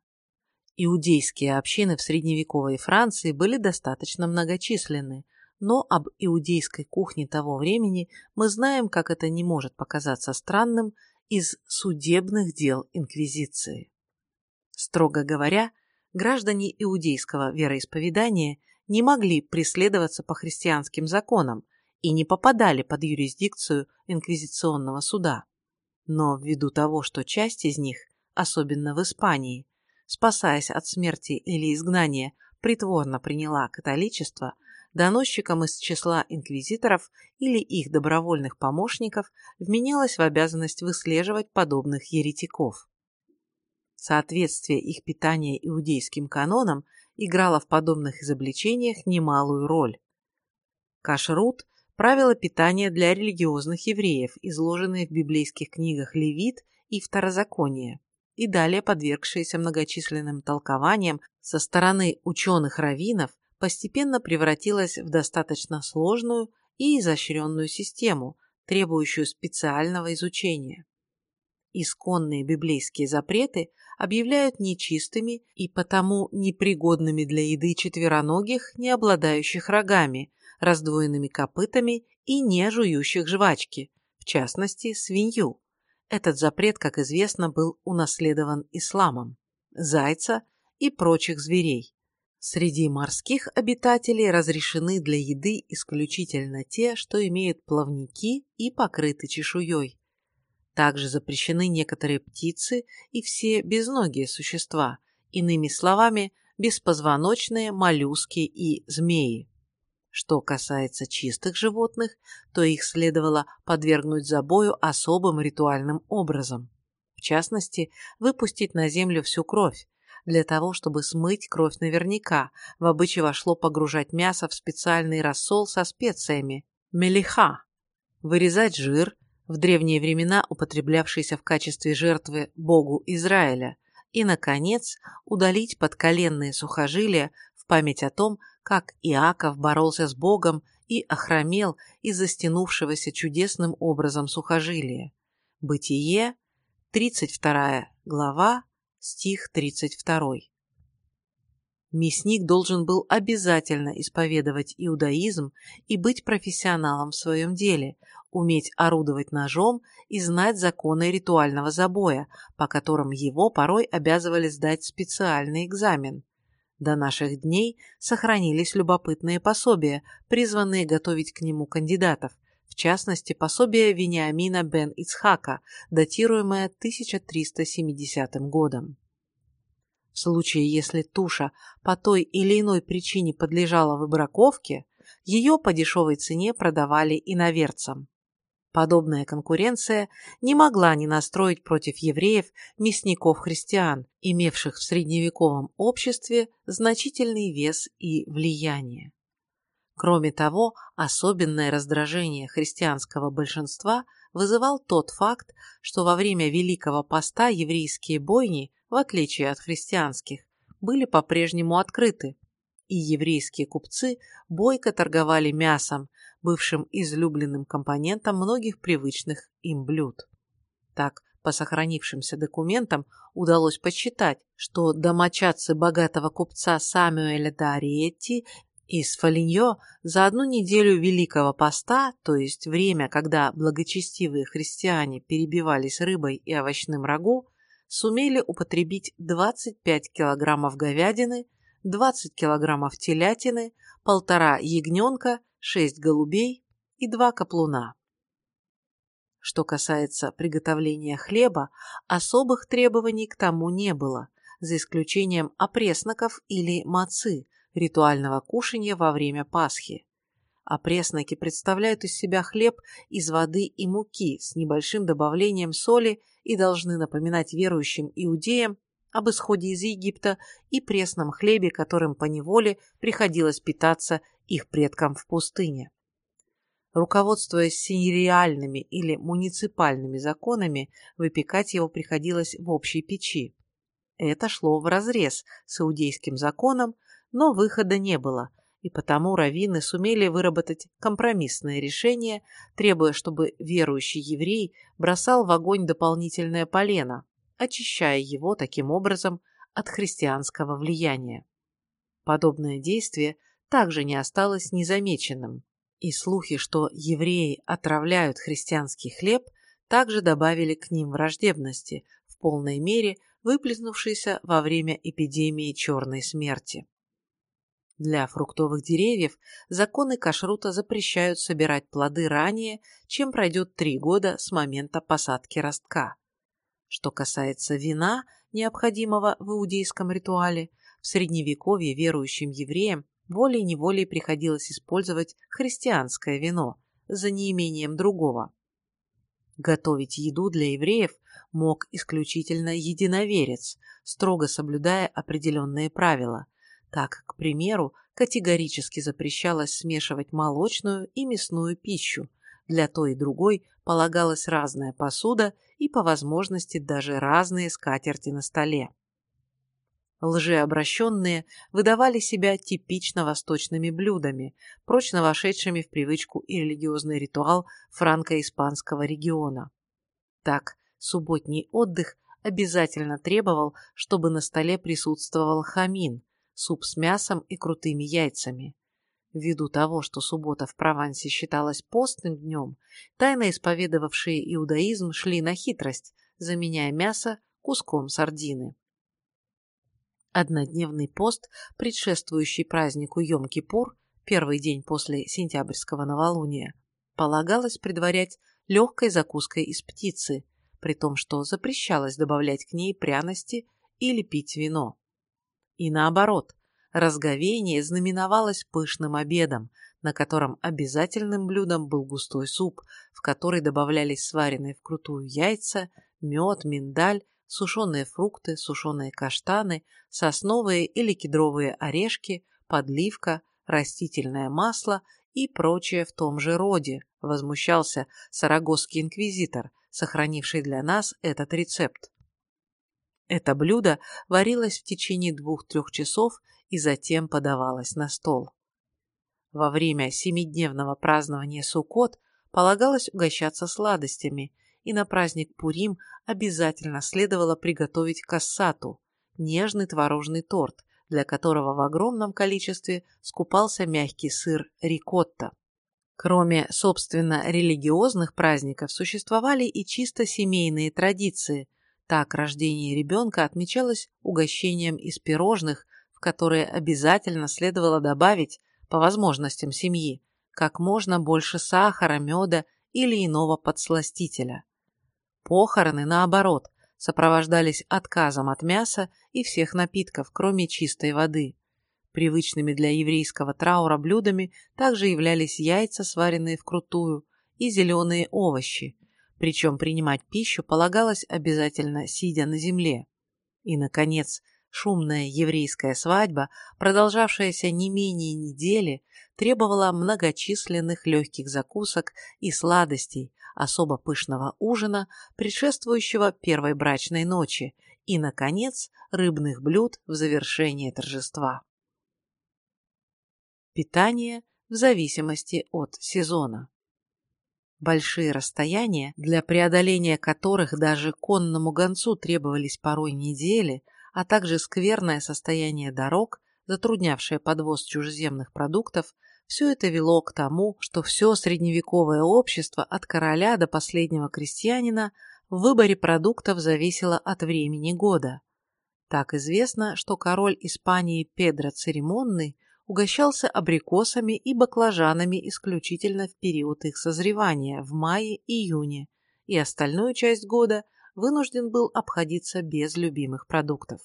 Иудейские общины в средневековой Франции были достаточно многочисленны, но об иудейской кухне того времени мы знаем, как это не может показаться странным, из судебных дел Инквизиции. Строго говоря, граждане иудейского вероисповедания не могли преследоваться по христианским законам и не попадали под юрисдикцию инквизиционного суда. Но ввиду того, что часть из них, особенно в Испании, спасаясь от смерти или изгнания, притворно приняла католичество, доносчикам из числа инквизиторов или их добровольных помощников вменялось в обязанность выслеживать подобных еретиков. Соответствие их питания иудейским канонам играло в подобных изобличениях немалую роль. Кашрут – правила питания для религиозных евреев, изложенные в библейских книгах Левит и Второзаконие, и далее подвергшиеся многочисленным толкованиям со стороны ученых-раввинов постепенно превратилась в достаточно сложную и изощренную систему, требующую специального изучения. исконные библейские запреты объявляют нечистыми и потому непригодными для еды четвероногих, не обладающих рогами, раздвоенными копытами и не жующих жвачки, в частности, свинью. Этот запрет, как известно, был унаследован исламом, зайца и прочих зверей. Среди морских обитателей разрешены для еды исключительно те, что имеют плавники и покрыты чешуей. Также запрещены некоторые птицы и все безногие существа, иными словами, беспозвоночные, моллюски и змеи. Что касается чистых животных, то их следовало подвергнуть забою особым ритуальным образом. В частности, выпустить на землю всю кровь. Для того, чтобы смыть кровь наверняка, в обычай вошло погружать мясо в специальный рассол со специями – мелиха, вырезать жир, в древние времена употреблявшийся в качестве жертвы богу Израиля, и, наконец, удалить подколенные сухожилия в память о том, как Иаков боролся с Богом и охромел из-за стянувшегося чудесным образом сухожилия. Бытие, 32 глава, стих 32. Мясник должен был обязательно исповедовать иудаизм и быть профессионалом в своем деле, уметь орудовать ножом и знать законы ритуального забоя, по которым его порой обязывали сдать специальный экзамен. До наших дней сохранились любопытные пособия, призванные готовить к нему кандидатов, в частности, пособие Вениамина бен Ицхака, датируемое 1370 годом. В случае, если туша по той или иной причине подлежала выбраковке, ее по дешевой цене продавали иноверцам. Подобная конкуренция не могла не настроить против евреев мясников-христиан, имевших в средневековом обществе значительный вес и влияние. Кроме того, особенное раздражение христианского большинства вызывал тот факт, что во время Великого Поста еврейские бойни, в отличие от христианских, были по-прежнему открыты, и еврейские купцы бойко торговали мясом, бывшим излюбленным компонентом многих привычных им блюд. Так, по сохранившимся документам удалось подсчитать, что домочадцы богатого купца Самуэля Дариетти из Фолиньо за одну неделю Великого Поста, то есть время, когда благочестивые христиане перебивались рыбой и овощным рагу, сумели употребить 25 килограммов говядины, 20 килограммов телятины, полтора ягненка, шесть голубей и два каплуна. Что касается приготовления хлеба, особых требований к тому не было, за исключением опресноков или мацы, ритуального кушания во время Пасхи. Опресноки представляют из себя хлеб из воды и муки с небольшим добавлением соли и должны напоминать верующим иудеям об исходе из Египта и пресном хлебе, которым по неволе приходилось питаться их предкам в пустыне. Руководствуясь синереальными или муниципальными законами, выпекать его приходилось в общей печи. Это шло вразрез с иудейским законом, но выхода не было, и потому раввины сумели выработать компромиссное решение, требуя, чтобы верующий еврей бросал в огонь дополнительное полено, очищая его таким образом от христианского влияния. Подобное действие также не осталось незамеченным. И слухи, что евреи отравляют христианский хлеб, также добавили к ним враждебности, в полной мере выплеснувшейся во время эпидемии черной смерти. Для фруктовых деревьев законы кашрута запрещают собирать плоды ранее, чем пройдет три года с момента посадки ростка. Что касается вина, необходимого в иудейском ритуале, в средневековье верующим евреям волей-неволей приходилось использовать христианское вино за неимением другого. Готовить еду для евреев мог исключительно единоверец, строго соблюдая определенные правила. Так, к примеру, категорически запрещалось смешивать молочную и мясную пищу. Для той и другой полагалась разная посуда и, по возможности, даже разные скатерти на столе лжеобращенные выдавали себя типично восточными блюдами, прочно вошедшими в привычку и религиозный ритуал франко-испанского региона. Так, Субботний отдых обязательно требовал, чтобы на столе присутствовал хамин, суп с мясом и крутыми яйцами. Ввиду того, что суббота в Провансе считалась постным днем, тайно исповедовавшие иудаизм шли на хитрость, заменяя мясо куском сардины. Однодневный пост, предшествующий празднику Йом-Кипур, первый день после сентябрьского новолуния, полагалось предварять легкой закуской из птицы, при том, что запрещалось добавлять к ней пряности или пить вино. И наоборот, разговение знаменовалось пышным обедом, на котором обязательным блюдом был густой суп, в который добавлялись сваренные вкрутую яйца, мед, миндаль, сушеные фрукты, сушеные каштаны, сосновые или кедровые орешки, подливка, растительное масло и прочее в том же роде, возмущался сарагосский инквизитор, сохранивший для нас этот рецепт. Это блюдо варилось в течение двух-трех часов и затем подавалось на стол. Во время семидневного празднования Суккот полагалось угощаться сладостями, и на праздник Пурим обязательно следовало приготовить кассату – нежный творожный торт, для которого в огромном количестве скупался мягкий сыр рикотта. Кроме, собственно, религиозных праздников, существовали и чисто семейные традиции. Так рождение ребенка отмечалось угощением из пирожных, в которые обязательно следовало добавить, по возможностям семьи, как можно больше сахара, меда или иного подсластителя. Похороны, наоборот, сопровождались отказом от мяса и всех напитков, кроме чистой воды. Привычными для еврейского траура блюдами также являлись яйца, сваренные вкрутую, и зеленые овощи, причем принимать пищу полагалось обязательно сидя на земле. И, наконец, шумная еврейская свадьба, продолжавшаяся не менее недели, требовала многочисленных легких закусок и сладостей, особо пышного ужина, предшествующего первой брачной ночи, и, наконец, рыбных блюд в завершение торжества. Питание в зависимости от сезона. Большие расстояния, для преодоления которых даже конному гонцу требовались порой недели, а также скверное состояние дорог, затруднявшее подвоз чужеземных продуктов, все это вело к тому, что все средневековое общество от короля до последнего крестьянина в выборе продуктов зависело от времени года. Так известно, что король Испании Педро Церемонный угощался абрикосами и баклажанами исключительно в период их созревания, в мае-июне, и остальную часть года вынужден был обходиться без любимых продуктов.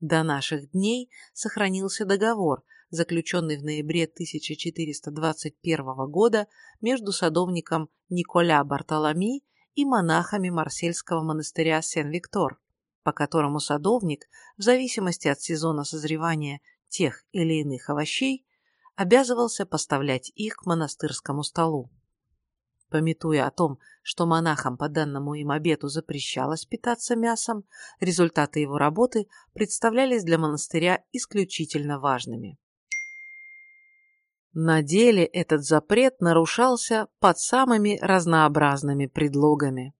До наших дней сохранился договор, заключенный в ноябре 1421 года между садовником Николя Бартоломи и монахами Марсельского монастыря Сен-Виктор, по которому садовник, в зависимости от сезона созревания тех или иных овощей, обязывался поставлять их к монастырскому столу. Пометуя о том, что монахам по данному им обету запрещалось питаться мясом, результаты его работы представлялись для монастыря исключительно важными. На деле этот запрет нарушался под самыми разнообразными предлогами.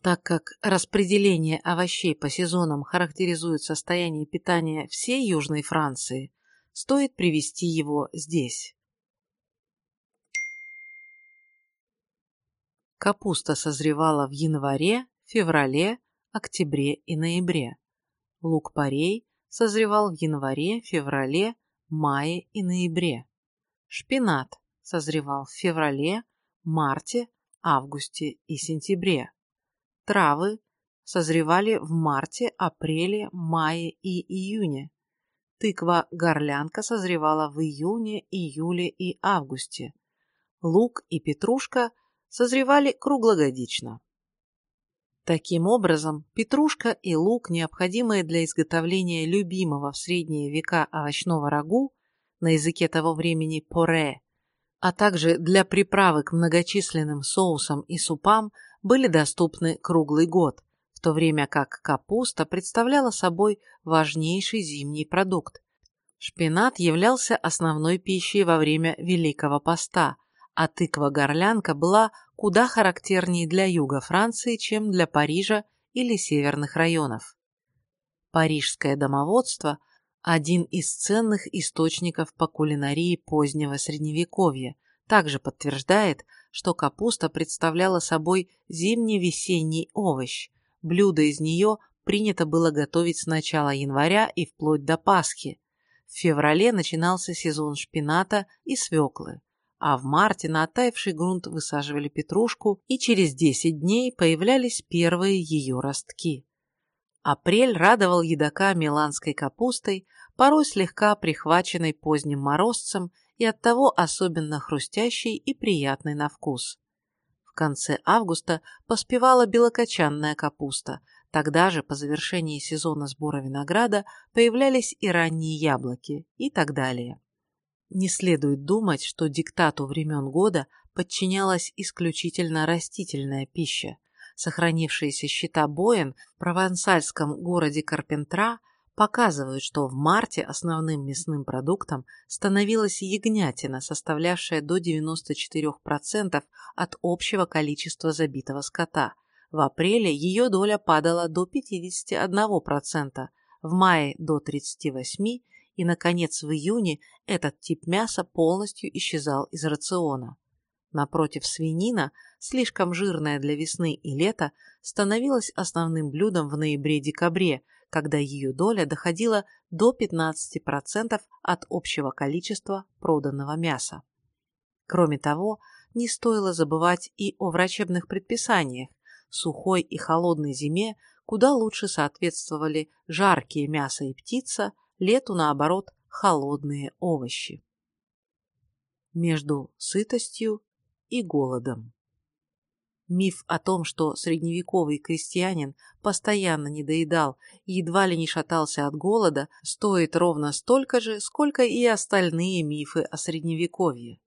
Так как распределение овощей по сезонам характеризует состояние питания всей Южной Франции, стоит привести его здесь. Капуста созревала в январе, феврале, октябре и ноябре. Лук-порей созревал в январе, феврале, мае и ноябре. Шпинат созревал в феврале, марте, августе и сентябре. Травы созревали в марте, апреле, мае и июне. Тыква-горлянка созревала в июне, июле и августе. Лук и петрушка созревали круглогодично. Таким образом, петрушка и лук, необходимые для изготовления любимого в средние века овощного рагу, на языке того времени поре, а также для приправы к многочисленным соусам и супам – были доступны круглый год, в то время как капуста представляла собой важнейший зимний продукт. Шпинат являлся основной пищей во время Великого Поста, а тыква-горлянка была куда характернее для юга Франции, чем для Парижа или северных районов. Парижское домоводство – один из ценных источников по кулинарии позднего Средневековья, также подтверждает, что капуста представляла собой зимне-весенний овощ. Блюдо из нее принято было готовить с начала января и вплоть до Пасхи. В феврале начинался сезон шпината и свеклы, а в марте на оттаивший грунт высаживали петрушку, и через 10 дней появлялись первые ее ростки. Апрель радовал едока миланской капустой, порой слегка прихваченной поздним морозцем и оттого особенно хрустящей и приятной на вкус. В конце августа поспевала белокочанная капуста, тогда же по завершении сезона сбора винограда появлялись и ранние яблоки и так далее. Не следует думать, что диктату времен года подчинялась исключительно растительная пища. Сохранившиеся счета Боен в провансальском городе Карпентра показывают, что в марте основным мясным продуктом становилась ягнятина, составлявшая до 94% от общего количества забитого скота. В апреле ее доля падала до 51%, в мае до 38% и, наконец, в июне этот тип мяса полностью исчезал из рациона. Напротив, свинина, слишком жирная для весны и лета, становилась основным блюдом в ноябре-декабре, когда ее доля доходила до 15% от общего количества проданного мяса. Кроме того, не стоило забывать и о врачебных предписаниях. Сухой и холодной зиме куда лучше соответствовали жаркие мясо и птица, лету, наоборот, холодные овощи. Между сытостью и голодом. Миф о том, что средневековый крестьянин постоянно недоедал и едва ли не шатался от голода, стоит ровно столько же, сколько и остальные мифы о средневековье.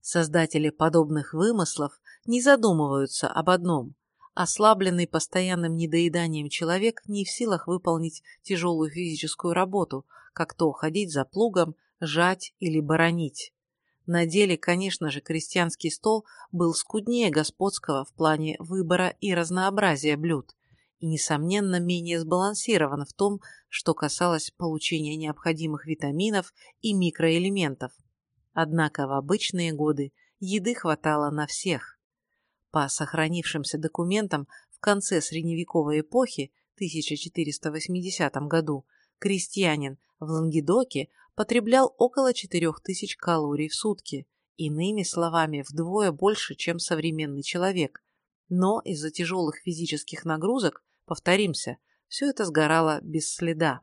Создатели подобных вымыслов не задумываются об одном. Ослабленный постоянным недоеданием человек не в силах выполнить тяжелую физическую работу, как то ходить за плугом, жать или боронить. На деле, конечно же, крестьянский стол был скуднее господского в плане выбора и разнообразия блюд и, несомненно, менее сбалансирован в том, что касалось получения необходимых витаминов и микроэлементов. Однако в обычные годы еды хватало на всех. По сохранившимся документам в конце средневековой эпохи, 1480 году, крестьянин в Лангедоке потреблял около 4000 калорий в сутки, иными словами, вдвое больше, чем современный человек. Но из-за тяжелых физических нагрузок, повторимся, все это сгорало без следа.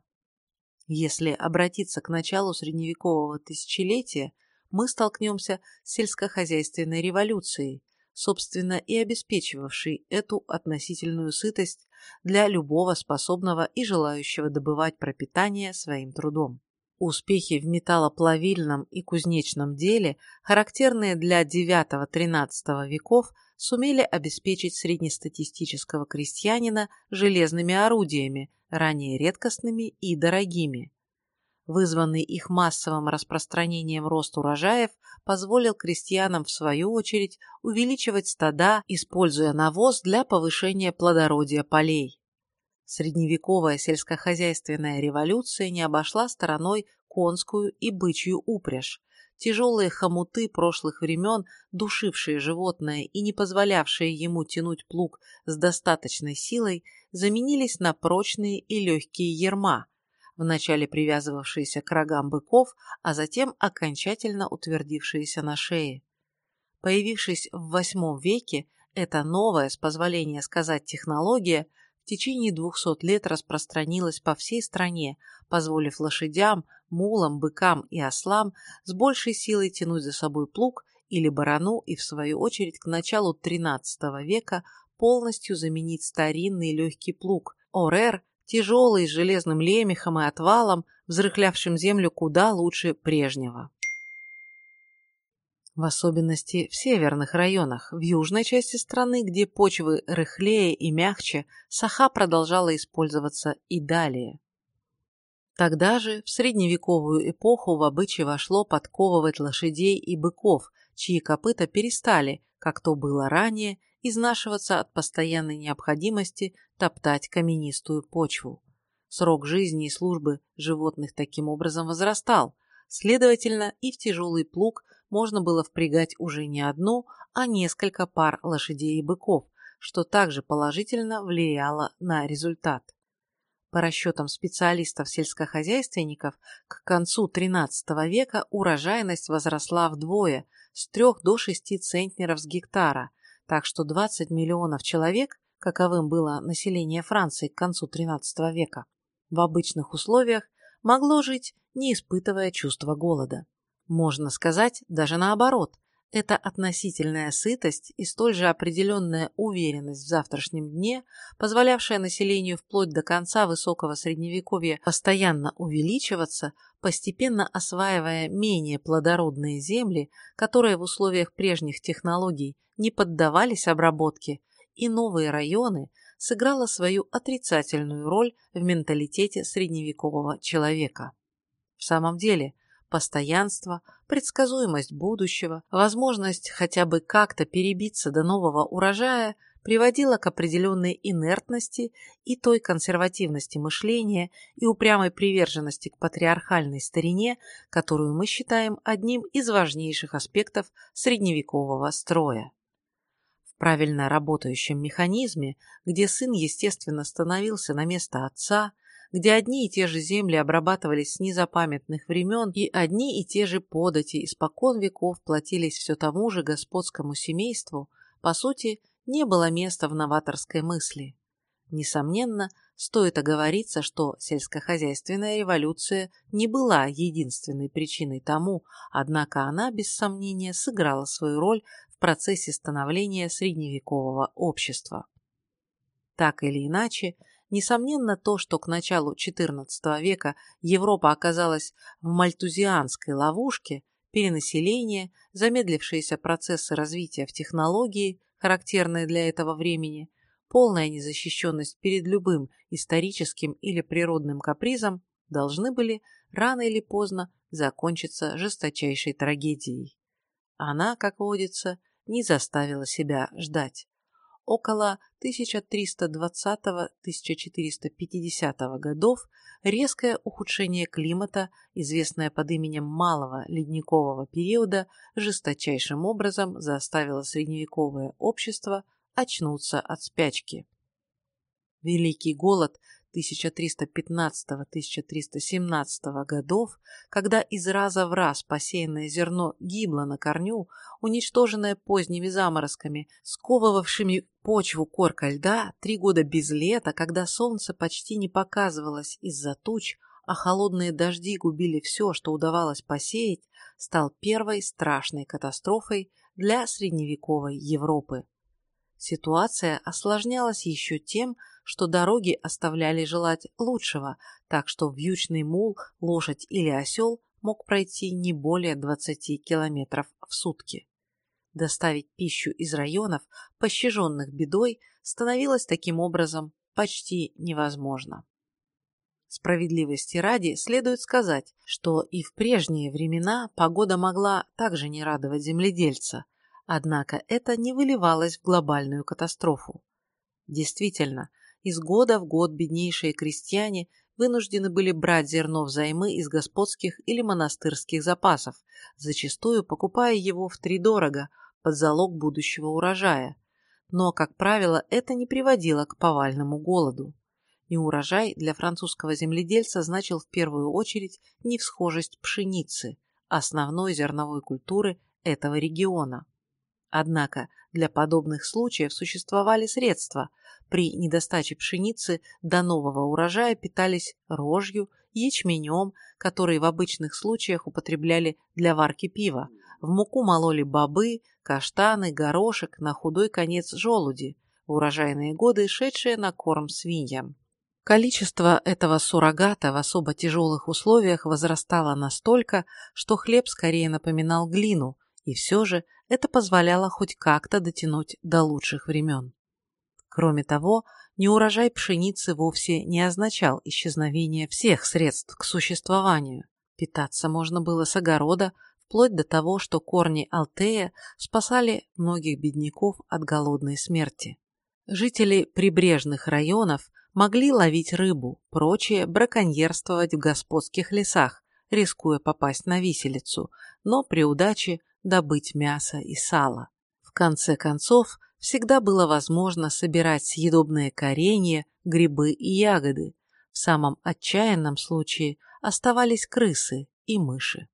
Если обратиться к началу средневекового тысячелетия, мы столкнемся с сельскохозяйственной революцией, собственно и обеспечивавшей эту относительную сытость для любого способного и желающего добывать пропитание своим трудом. Успехи в металлоплавильном и кузнечном деле, характерные для IX-XIII веков, сумели обеспечить среднестатистического крестьянина железными орудиями, ранее редкостными и дорогими. Вызванный их массовым распространением рост урожаев позволил крестьянам, в свою очередь, увеличивать стада, используя навоз для повышения плодородия полей. Средневековая сельскохозяйственная революция не обошла стороной конскую и бычью упряжь. Тяжелые хомуты прошлых времен, душившие животное и не позволявшие ему тянуть плуг с достаточной силой, заменились на прочные и легкие ерма, вначале привязывавшиеся к рогам быков, а затем окончательно утвердившиеся на шее. Появившись в VIII веке, эта новая, с позволения сказать, технология – течение двухсот лет распространилась по всей стране, позволив лошадям, мулам, быкам и ослам с большей силой тянуть за собой плуг или барану и, в свою очередь, к началу XIII века полностью заменить старинный легкий плуг – орер, тяжелый, с железным лемехом и отвалом, взрыхлявшим землю куда лучше прежнего в особенности в северных районах. В южной части страны, где почвы рыхлее и мягче, саха продолжала использоваться и далее. Тогда же, в средневековую эпоху, в обычай вошло подковывать лошадей и быков, чьи копыта перестали, как то было ранее, изнашиваться от постоянной необходимости топтать каменистую почву. Срок жизни и службы животных таким образом возрастал, следовательно, и в тяжелый плуг можно было впрягать уже не одну, а несколько пар лошадей и быков, что также положительно влияло на результат. По расчетам специалистов-сельскохозяйственников, к концу XIII века урожайность возросла вдвое, с 3 до 6 центнеров с гектара, так что 20 миллионов человек, каковым было население Франции к концу XIII века, в обычных условиях могло жить, не испытывая чувства голода. Можно сказать даже наоборот, эта относительная сытость и столь же определенная уверенность в завтрашнем дне, позволявшая населению вплоть до конца высокого средневековья постоянно увеличиваться, постепенно осваивая менее плодородные земли, которые в условиях прежних технологий не поддавались обработке, и новые районы, сыграла свою отрицательную роль в менталитете средневекового человека. В самом деле, постоянство, предсказуемость будущего, возможность хотя бы как-то перебиться до нового урожая приводила к определенной инертности и той консервативности мышления и упрямой приверженности к патриархальной старине, которую мы считаем одним из важнейших аспектов средневекового строя. В правильно работающем механизме, где сын, естественно, становился на место отца, где одни и те же земли обрабатывались с незапамятных времен, и одни и те же подати испокон веков платились все тому же господскому семейству, по сути, не было места в новаторской мысли. Несомненно, стоит оговориться, что сельскохозяйственная революция не была единственной причиной тому, однако она, без сомнения, сыграла свою роль в процессе становления средневекового общества. Так или иначе, Несомненно, то, что к началу XIV века Европа оказалась в мальтузианской ловушке, перенаселение, замедлившиеся процессы развития в технологии, характерные для этого времени, полная незащищенность перед любым историческим или природным капризом должны были рано или поздно закончиться жесточайшей трагедией. Она, как водится, не заставила себя ждать около 1320-1450 годов резкое ухудшение климата, известное под именем Малого ледникового периода, жесточайшим образом заставило средневековое общество очнуться от спячки. Великий голод 1315-1317 годов, когда из раза в раз посеянное зерно гибло на корню, уничтоженное поздними заморозками, сковывавшими почву корка льда, три года без лета, когда солнце почти не показывалось из-за туч, а холодные дожди губили все, что удавалось посеять, стал первой страшной катастрофой для средневековой Европы. Ситуация осложнялась еще тем, что дороги оставляли желать лучшего, так что вьючный мул, лошадь или осел мог пройти не более 20 километров в сутки. Доставить пищу из районов, пощаженных бедой, становилось таким образом почти невозможно. Справедливости ради следует сказать, что и в прежние времена погода могла также не радовать земледельца, однако это не выливалось в глобальную катастрофу. Действительно, из года в год беднейшие крестьяне вынуждены были брать зерно взаймы из господских или монастырских запасов, зачастую покупая его втридорого под залог будущего урожая. Но, как правило, это не приводило к повальному голоду. Неурожай для французского земледельца значил в первую очередь невсхожесть пшеницы, основной зерновой культуры этого региона. Однако для подобных случаев существовали средства, при недостаче пшеницы до нового урожая питались рожью, ячменем, которые в обычных случаях употребляли для варки пива. В муку мололи бобы, каштаны, горошек, на худой конец желуди, в урожайные годы шедшие на корм свиньям. Количество этого суррогата в особо тяжелых условиях возрастало настолько, что хлеб скорее напоминал глину, и все же это позволяло хоть как-то дотянуть до лучших времен. Кроме того, неурожай пшеницы вовсе не означал исчезновение всех средств к существованию. Питаться можно было с огорода, вплоть до того, что корни Алтея спасали многих бедняков от голодной смерти. Жители прибрежных районов могли ловить рыбу, прочие браконьерствовать в господских лесах, рискуя попасть на виселицу, но при удаче добыть мясо и сало. В конце концов, всегда было возможно собирать съедобные коренья, грибы и ягоды. В самом отчаянном случае оставались крысы и мыши.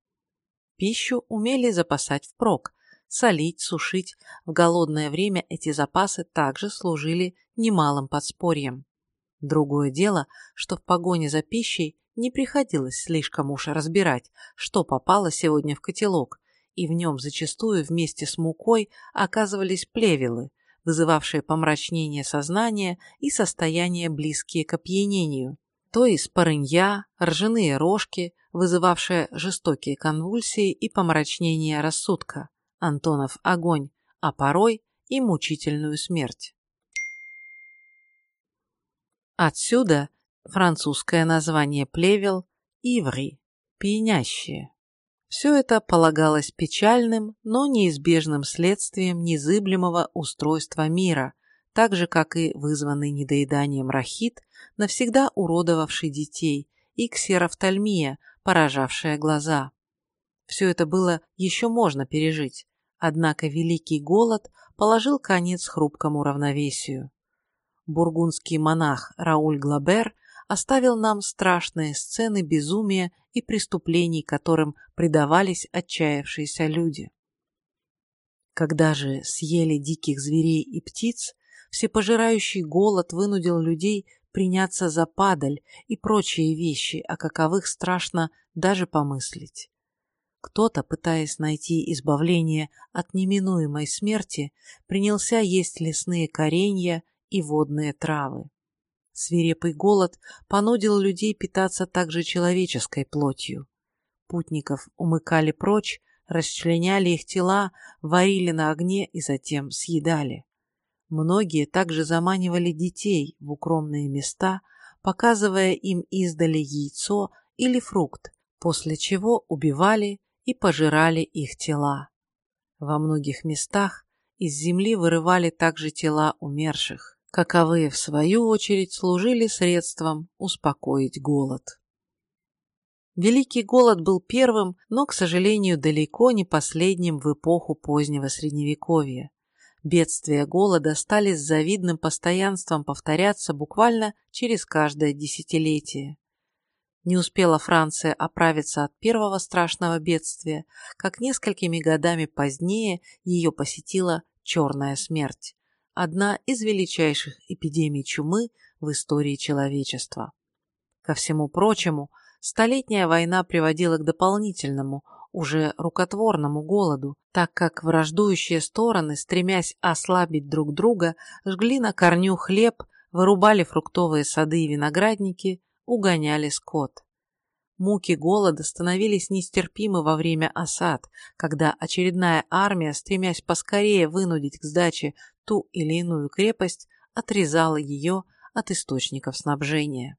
Пищу умели запасать впрок, солить, сушить. В голодное время эти запасы также служили немалым подспорьем. Другое дело, что в погоне за пищей не приходилось слишком уж разбирать, что попало сегодня в котелок, и в нем зачастую вместе с мукой оказывались плевелы, вызывавшие помрачнение сознания и состояния, близкие к опьянению, то есть парынья, ржаные рожки, вызывавшие жестокие конвульсии и помрачнение рассудка, Антонов огонь, а порой и мучительную смерть. Отсюда французское название плевел – иври, пьянящие. Все это полагалось печальным, но неизбежным следствием незыблемого устройства мира, так же, как и вызванный недоеданием рахит, навсегда уродовавший детей, и ксерофтальмия, поражавшая глаза. Все это было еще можно пережить, однако великий голод положил конец хрупкому равновесию. Бургундский монах Рауль Глабер оставил нам страшные сцены безумия и преступлений, которым предавались отчаявшиеся люди. Когда же съели диких зверей и птиц, всепожирающий голод вынудил людей приняться за падаль и прочие вещи, о каковых страшно даже помыслить. Кто-то, пытаясь найти избавление от неминуемой смерти, принялся есть лесные коренья и водные травы. Свирепый голод понудил людей питаться также человеческой плотью. Путников умыкали прочь, расчленяли их тела, варили на огне и затем съедали. Многие также заманивали детей в укромные места, показывая им издали яйцо или фрукт, после чего убивали и пожирали их тела. Во многих местах из земли вырывали также тела умерших каковые, в свою очередь, служили средством успокоить голод. Великий голод был первым, но, к сожалению, далеко не последним в эпоху позднего Средневековья. Бедствия голода стали с завидным постоянством повторяться буквально через каждое десятилетие. Не успела Франция оправиться от первого страшного бедствия, как несколькими годами позднее ее посетила черная смерть одна из величайших эпидемий чумы в истории человечества. Ко всему прочему, Столетняя война приводила к дополнительному, уже рукотворному голоду, так как враждующие стороны, стремясь ослабить друг друга, жгли на корню хлеб, вырубали фруктовые сады и виноградники, угоняли скот. Муки голода становились нестерпимы во время осад, когда очередная армия, стремясь поскорее вынудить к сдаче ту или иную крепость, отрезала ее от источников снабжения.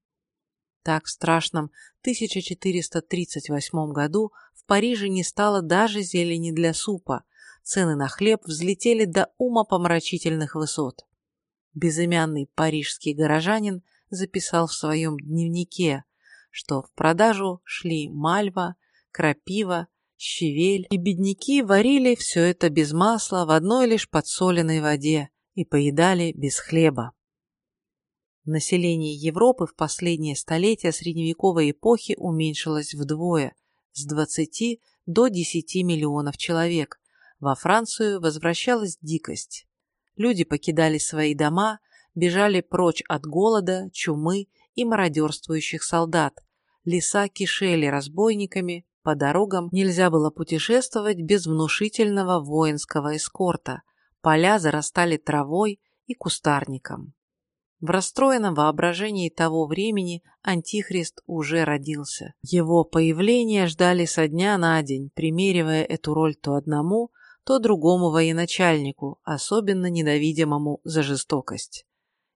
Так в страшном 1438 году в Париже не стало даже зелени для супа, цены на хлеб взлетели до умопомрачительных высот. Безымянный парижский горожанин записал в своем дневнике, что в продажу шли мальва, крапива, щавель, и бедняки варили все это без масла в одной лишь подсоленной воде и поедали без хлеба. Население Европы в последнее столетие средневековой эпохи уменьшилось вдвое, с 20 до 10 миллионов человек. Во Францию возвращалась дикость. Люди покидали свои дома, бежали прочь от голода, чумы и мародерствующих солдат. Леса кишели разбойниками, по дорогам нельзя было путешествовать без внушительного воинского эскорта. Поля зарастали травой и кустарником. В расстроенном воображении того времени Антихрист уже родился. Его появление ждали со дня на день, примеривая эту роль то одному, то другому военачальнику, особенно ненавидимому за жестокость.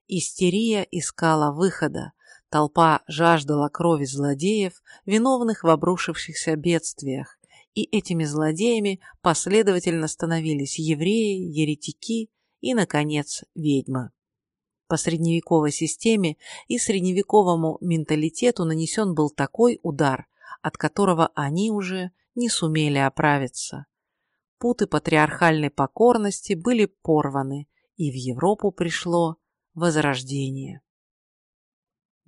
Истерия искала выхода, Толпа жаждала крови злодеев, виновных в обрушившихся бедствиях, и этими злодеями последовательно становились евреи, еретики и, наконец, ведьмы. По средневековой системе и средневековому менталитету нанесен был такой удар, от которого они уже не сумели оправиться. Путы патриархальной покорности были порваны, и в Европу пришло возрождение.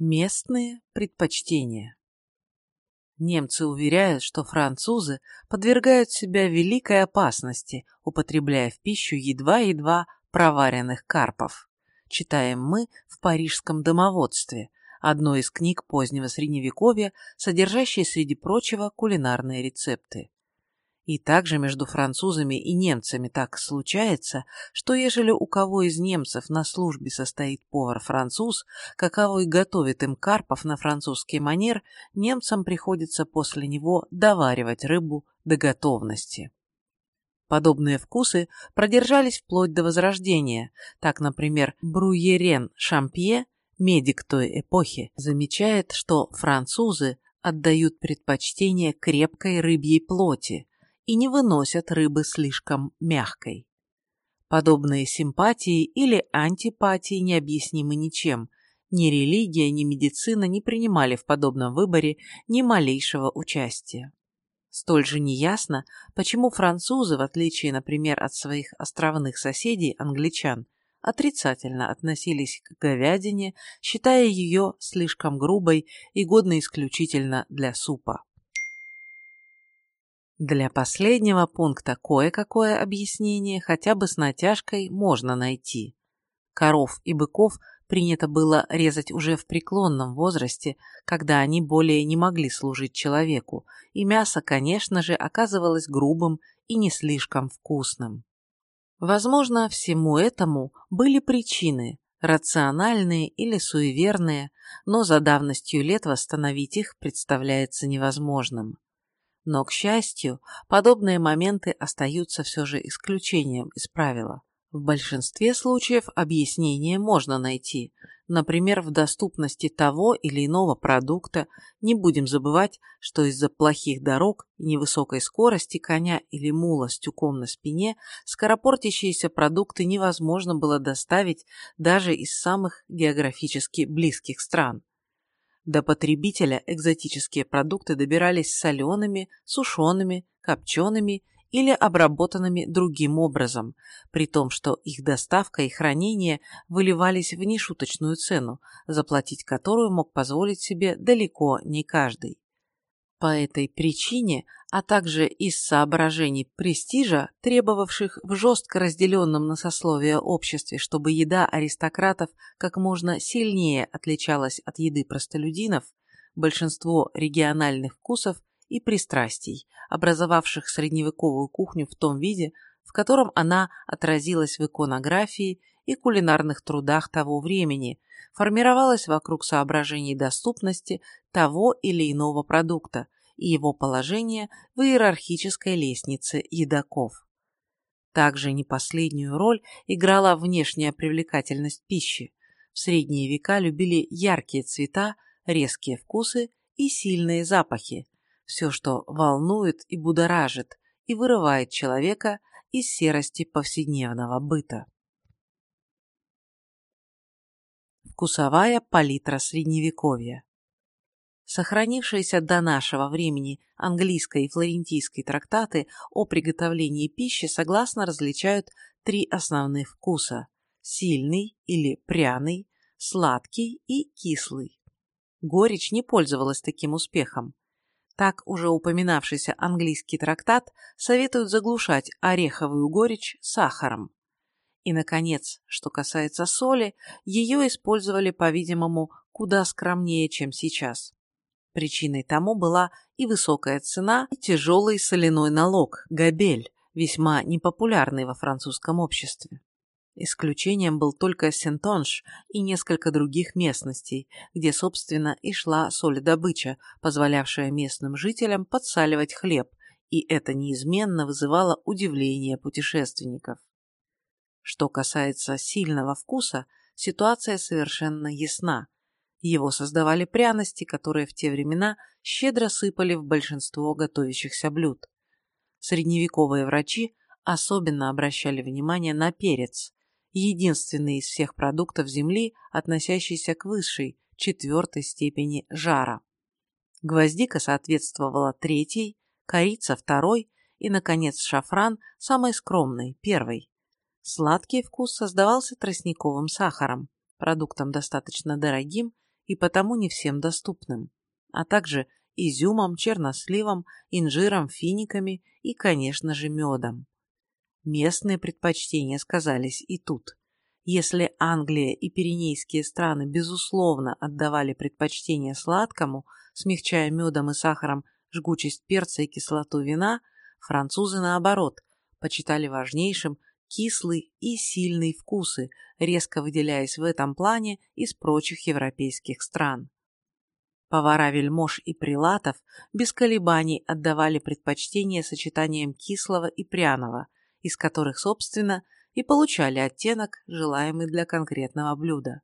Местные предпочтения Немцы уверяют, что французы подвергают себя великой опасности, употребляя в пищу едва-едва проваренных карпов читаем мы в парижском домоводстве, одной из книг позднего Средневековья, содержащей, среди прочего, кулинарные рецепты. И также между французами и немцами так случается, что ежели у кого из немцев на службе состоит повар-француз, каковой готовит им карпов на французский манер, немцам приходится после него доваривать рыбу до готовности. Подобные вкусы продержались вплоть до Возрождения. Так, например, Бруерен Шампье, медик той эпохи, замечает, что французы отдают предпочтение крепкой рыбьей плоти и не выносят рыбы слишком мягкой. Подобные симпатии или антипатии необъяснимы ничем. Ни религия, ни медицина не принимали в подобном выборе ни малейшего участия. Столь же неясно, почему французы, в отличие, например, от своих островных соседей, англичан, отрицательно относились к говядине, считая ее слишком грубой и годной исключительно для супа. Для последнего пункта кое-какое объяснение хотя бы с натяжкой можно найти. Коров и быков принято было резать уже в преклонном возрасте, когда они более не могли служить человеку, и мясо, конечно же, оказывалось грубым и не слишком вкусным. Возможно, всему этому были причины, рациональные или суеверные, но за давностью лет восстановить их представляется невозможным. Но, к счастью, подобные моменты остаются все же исключением из правила. В большинстве случаев объяснение можно найти, например, в доступности того или иного продукта. Не будем забывать, что из-за плохих дорог и невысокой скорости коня или мула с тюком на спине скоропортящиеся продукты невозможно было доставить даже из самых географически близких стран. До потребителя экзотические продукты добирались солеными, сушеными, копчеными или обработанными другим образом, при том, что их доставка и хранение выливались в нешуточную цену, заплатить которую мог позволить себе далеко не каждый. По этой причине, а также из соображений престижа, требовавших в жестко разделенном на сословия обществе, чтобы еда аристократов как можно сильнее отличалась от еды простолюдинов, большинство региональных вкусов и пристрастий, образовавших средневековую кухню в том виде, в котором она отразилась в иконографии и кулинарных трудах того времени, формировалась вокруг соображений доступности того или иного продукта и его положения в иерархической лестнице едоков. Также не последнюю роль играла внешняя привлекательность пищи. В средние века любили яркие цвета, резкие вкусы и сильные запахи, все, что волнует и будоражит, и вырывает человека из серости повседневного быта. Вкусовая палитра Средневековья Сохранившиеся до нашего времени английской и флорентийской трактаты о приготовлении пищи согласно различают три основных вкуса – сильный или пряный, сладкий и кислый. Горечь не пользовалась таким успехом. Так уже упоминавшийся английский трактат советует заглушать ореховую горечь сахаром. И, наконец, что касается соли, ее использовали, по-видимому, куда скромнее, чем сейчас. Причиной тому была и высокая цена, и тяжелый соляной налог – габель, весьма непопулярный во французском обществе. Исключением был только Сентонж и несколько других местностей, где, собственно, и шла соледобыча, позволявшая местным жителям подсаливать хлеб, и это неизменно вызывало удивление путешественников. Что касается сильного вкуса, ситуация совершенно ясна. Его создавали пряности, которые в те времена щедро сыпали в большинство готовящихся блюд. средневековые врачи особенно обращали внимание на перец, единственный из всех продуктов Земли, относящийся к высшей, четвертой степени жара. Гвоздика соответствовала третьей, корица второй и, наконец, шафран самой скромной, первой. Сладкий вкус создавался тростниковым сахаром, продуктом достаточно дорогим и потому не всем доступным, а также изюмом, черносливом, инжиром, финиками и, конечно же, медом. Местные предпочтения сказались и тут. Если Англия и Пиренейские страны безусловно отдавали предпочтение сладкому, смягчая медом и сахаром жгучесть перца и кислоту вина, французы, наоборот, почитали важнейшим кислый и сильный вкусы, резко выделяясь в этом плане из прочих европейских стран. Повара вельмож и прилатов без колебаний отдавали предпочтение сочетаниям кислого и пряного, из которых, собственно, и получали оттенок, желаемый для конкретного блюда.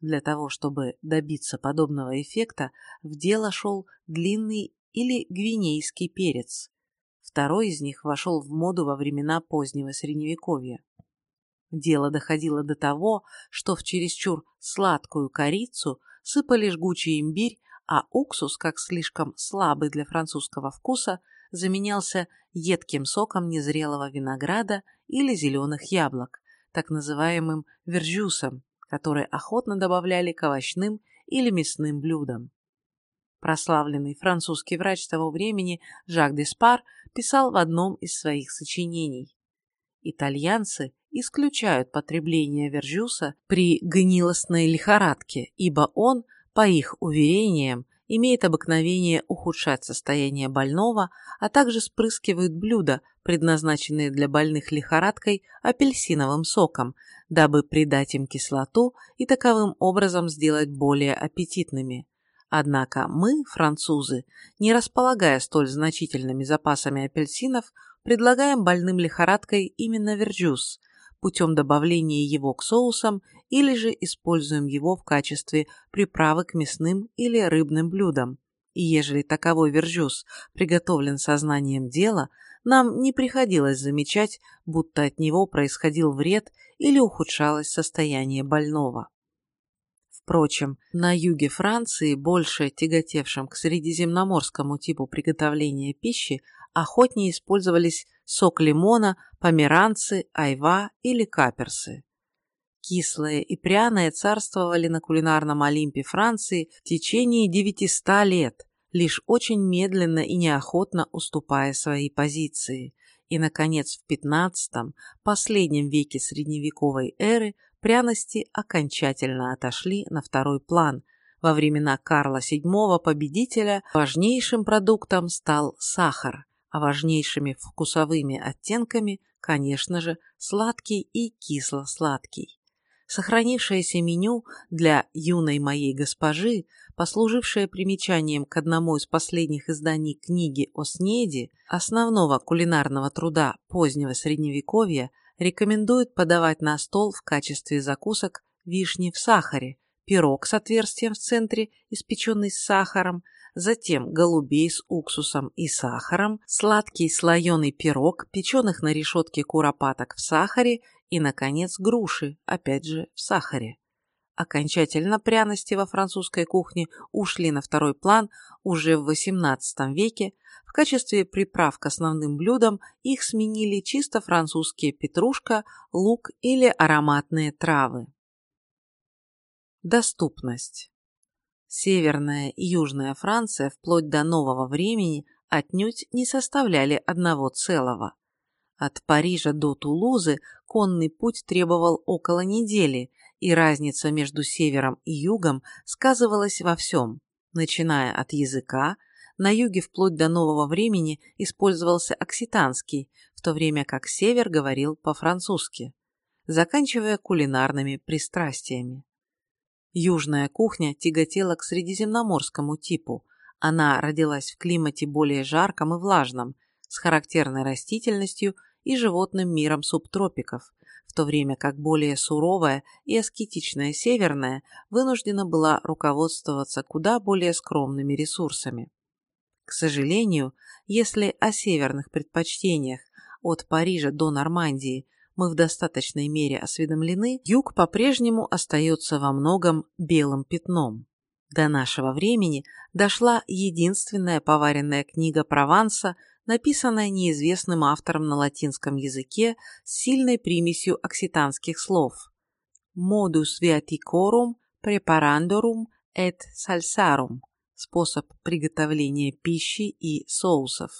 Для того, чтобы добиться подобного эффекта, в дело шел длинный или гвинейский перец. Второй из них вошел в моду во времена позднего Средневековья. Дело доходило до того, что в чересчур сладкую корицу сыпали жгучий имбирь, а уксус, как слишком слабый для французского вкуса, заменялся едким соком незрелого винограда или зеленых яблок, так называемым вержюсом, который охотно добавляли к овощным или мясным блюдам. Прославленный французский врач того времени Жак Деспар писал в одном из своих сочинений. Итальянцы исключают потребление вержюса при гнилостной лихорадке, ибо он – по их уверениям, имеет обыкновение ухудшать состояние больного, а также спрыскивают блюда, предназначенные для больных лихорадкой, апельсиновым соком, дабы придать им кислоту и таковым образом сделать более аппетитными. Однако мы, французы, не располагая столь значительными запасами апельсинов, предлагаем больным лихорадкой именно верджус, путем добавления его к соусам или же используем его в качестве приправы к мясным или рыбным блюдам. И ежели таковой вержус приготовлен сознанием дела, нам не приходилось замечать, будто от него происходил вред или ухудшалось состояние больного. Впрочем, на юге Франции, больше тяготевшем к средиземноморскому типу приготовления пищи, охотнее использовались сок лимона, померанцы, айва или каперсы. Кислое и пряное царствовали на кулинарном Олимпе Франции в течение 900 лет, лишь очень медленно и неохотно уступая свои позиции. И, наконец, в XV, последнем веке средневековой эры, пряности окончательно отошли на второй план. Во времена Карла VII победителя важнейшим продуктом стал сахар, а важнейшими вкусовыми оттенками, конечно же, сладкий и кисло-сладкий. Сохранившееся меню для юной моей госпожи, послужившее примечанием к одному из последних изданий книги о снеди, основного кулинарного труда позднего средневековья, рекомендует подавать на стол в качестве закусок вишни в сахаре, пирог с отверстием в центре, испеченный с сахаром, затем голубей с уксусом и сахаром, сладкий слоеный пирог, печеных на решетке куропаток в сахаре и, наконец, груши, опять же, в сахаре. Окончательно пряности во французской кухне ушли на второй план уже в XVIII веке. В качестве приправ к основным блюдам их сменили чисто французские петрушка, лук или ароматные травы. Доступность. Северная и Южная Франция вплоть до нового времени отнюдь не составляли одного целого. От Парижа до Тулузы конный путь требовал около недели, и разница между севером и югом сказывалась во всем, начиная от языка, на юге вплоть до нового времени использовался окситанский, в то время как север говорил по-французски, заканчивая кулинарными пристрастиями. Южная кухня тяготела к средиземноморскому типу. Она родилась в климате более жарком и влажном, с характерной растительностью и животным миром субтропиков, в то время как более суровая и аскетичная северная вынуждена была руководствоваться куда более скромными ресурсами. К сожалению, если о северных предпочтениях от Парижа до Нормандии мы в достаточной мере осведомлены, юг по-прежнему остается во многом белым пятном. До нашего времени дошла единственная поваренная книга Прованса, написанная неизвестным автором на латинском языке с сильной примесью окситанских слов. Modus viaticorum preparandorum et salsarum – способ приготовления пищи и соусов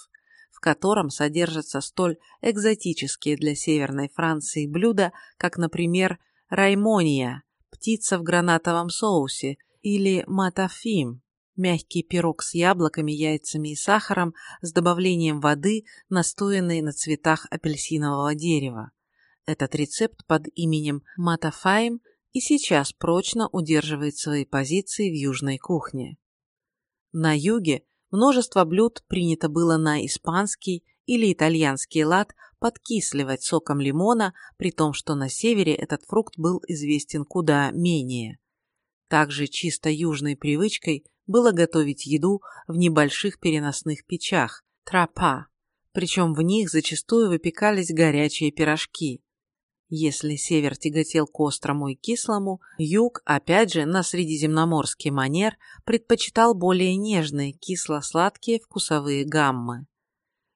котором содержатся столь экзотические для Северной Франции блюда, как, например, раймония – птица в гранатовом соусе, или матафим – мягкий пирог с яблоками, яйцами и сахаром с добавлением воды, настоянной на цветах апельсинового дерева. Этот рецепт под именем матафайм и сейчас прочно удерживает свои позиции в южной кухне. На юге Множество блюд принято было на испанский или итальянский лад подкисливать соком лимона, при том, что на севере этот фрукт был известен куда менее. Также чисто южной привычкой было готовить еду в небольших переносных печах – тропа, причем в них зачастую выпекались горячие пирожки. Если север тяготел к острому и кислому, юг, опять же, на средиземноморский манер, предпочитал более нежные кисло-сладкие вкусовые гаммы.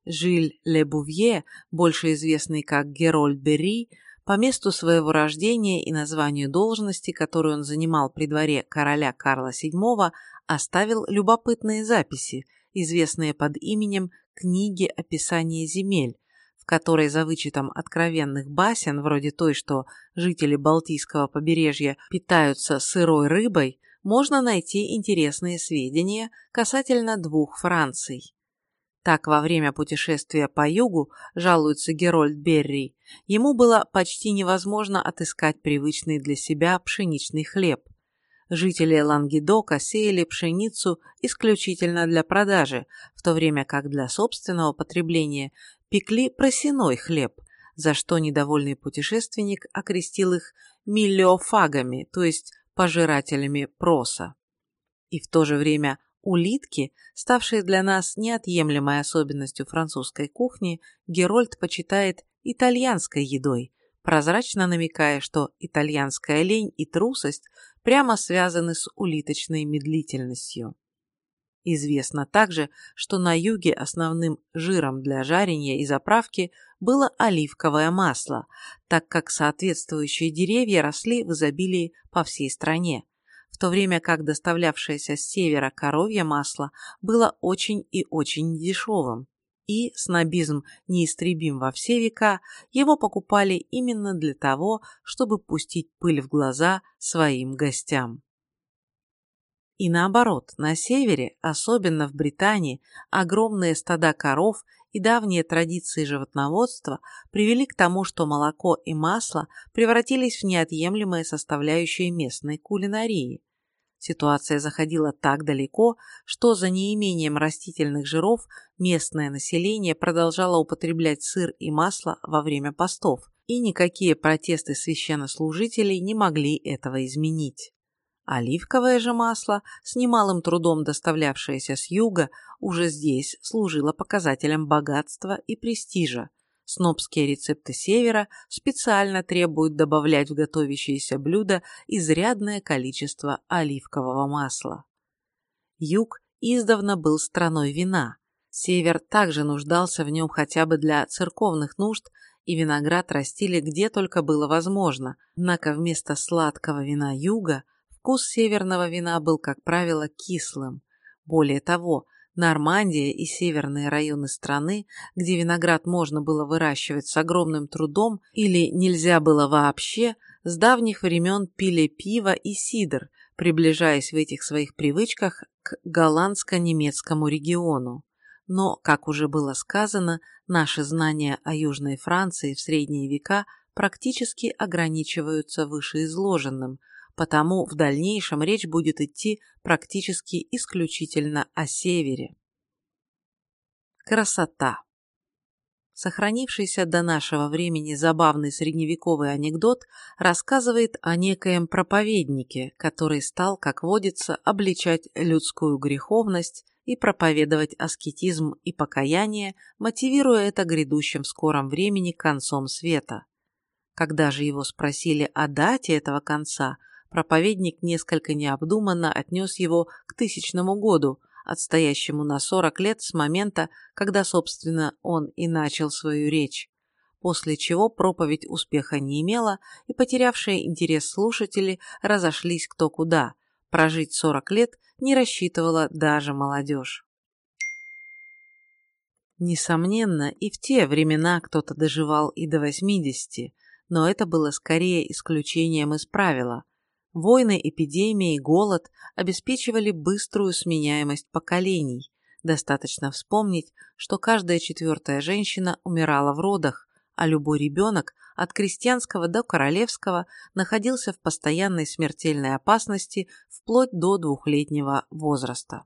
Жиль Ле Бувье, больше известный как Герольд Берри, по месту своего рождения и названию должности, которую он занимал при дворе короля Карла VII, оставил любопытные записи, известные под именем «Книги описания земель», в которой за вычетом откровенных басен, вроде той, что жители Балтийского побережья питаются сырой рыбой, можно найти интересные сведения касательно двух Франций. Так, во время путешествия по югу, жалуется Герольд Берри, ему было почти невозможно отыскать привычный для себя пшеничный хлеб. Жители Лангедока сеяли пшеницу исключительно для продажи, в то время как для собственного потребления пекли просеной хлеб, за что недовольный путешественник окрестил их миллиофагами, то есть пожирателями проса. И в то же время улитки, ставшие для нас неотъемлемой особенностью французской кухни, Герольд почитает итальянской едой, прозрачно намекая, что итальянская лень и трусость прямо связаны с улиточной медлительностью. Известно также, что на юге основным жиром для жарения и заправки было оливковое масло, так как соответствующие деревья росли в изобилии по всей стране, в то время как доставлявшееся с севера коровье масло было очень и очень дешевым. И, снобизм неистребим во все века, его покупали именно для того, чтобы пустить пыль в глаза своим гостям. И наоборот, на севере, особенно в Британии, огромные стада коров и давние традиции животноводства привели к тому, что молоко и масло превратились в неотъемлемые составляющие местной кулинарии. Ситуация заходила так далеко, что за неимением растительных жиров местное население продолжало употреблять сыр и масло во время постов, и никакие протесты священнослужителей не могли этого изменить. Оливковое же масло, с немалым трудом доставлявшееся с юга, уже здесь служило показателем богатства и престижа. Снобские рецепты севера специально требуют добавлять в готовящиеся блюда изрядное количество оливкового масла. Юг издавна был страной вина. Север также нуждался в нем хотя бы для церковных нужд, и виноград растили где только было возможно, однако вместо сладкого вина юга – Вкус северного вина был, как правило, кислым. Более того, Нормандия и северные районы страны, где виноград можно было выращивать с огромным трудом или нельзя было вообще, с давних времен пили пиво и сидр, приближаясь в этих своих привычках к голландско-немецкому региону. Но, как уже было сказано, наши знания о Южной Франции в средние века практически ограничиваются вышеизложенным – потому в дальнейшем речь будет идти практически исключительно о севере. Красота. Сохранившийся до нашего времени забавный средневековый анекдот рассказывает о некоем проповеднике, который стал, как водится, обличать людскую греховность и проповедовать аскетизм и покаяние, мотивируя это грядущим в скором времени концом света. Когда же его спросили о дате этого конца, проповедник несколько необдуманно отнес его к тысячному году, отстоящему на 40 лет с момента, когда, собственно, он и начал свою речь, после чего проповедь успеха не имела, и потерявшие интерес слушатели разошлись кто куда. Прожить 40 лет не рассчитывала даже молодежь. Несомненно, и в те времена кто-то доживал и до 80, но это было скорее исключением из правила. Войны, эпидемии, голод обеспечивали быструю сменяемость поколений. Достаточно вспомнить, что каждая четвертая женщина умирала в родах, а любой ребенок, от крестьянского до королевского, находился в постоянной смертельной опасности вплоть до двухлетнего возраста.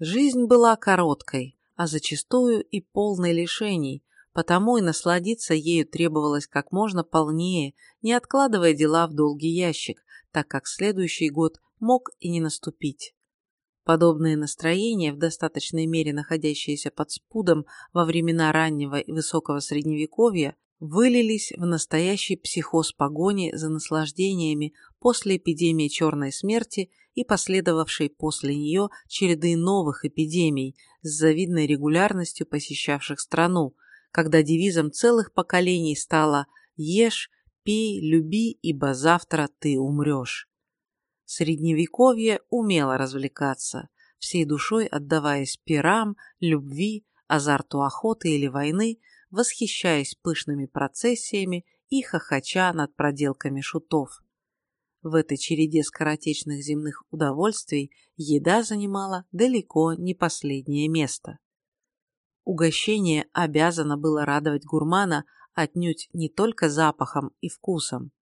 Жизнь была короткой, а зачастую и полной лишений, потому и насладиться ею требовалось как можно полнее, не откладывая дела в долгий ящик, так как следующий год мог и не наступить. Подобные настроения, в достаточной мере находящиеся под спудом во времена раннего и высокого средневековья, вылились в настоящий психоз погони за наслаждениями после эпидемии черной смерти и последовавшей после нее череды новых эпидемий с завидной регулярностью посещавших страну, когда девизом целых поколений стало «Ешь, пей, люби, ибо завтра ты умрешь». Средневековье умело развлекаться, всей душой отдаваясь пирам, любви, азарту охоты или войны, восхищаясь пышными процессиями и хохоча над проделками шутов. В этой череде скоротечных земных удовольствий еда занимала далеко не последнее место. Угощение обязано было радовать гурмана отнюдь не только запахом и вкусом.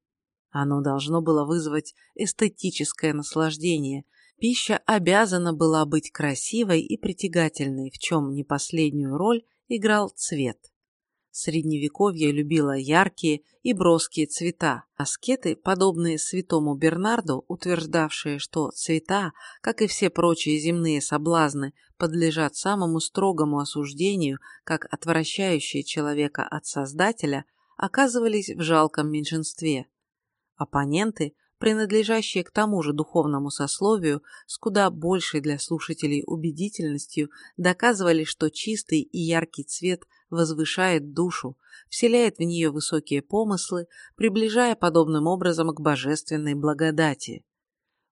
Оно должно было вызвать эстетическое наслаждение. Пища обязана была быть красивой и притягательной, в чем не последнюю роль играл цвет. Средневековье любило яркие и броские цвета. Аскеты, подобные святому Бернарду, утверждавшие, что цвета, как и все прочие земные соблазны, подлежат самому строгому осуждению, как отвращающие человека от Создателя, оказывались в жалком меньшинстве. Оппоненты, принадлежащие к тому же духовному сословию, с куда большей для слушателей убедительностью, доказывали, что чистый и яркий цвет возвышает душу, вселяет в нее высокие помыслы, приближая подобным образом к божественной благодати.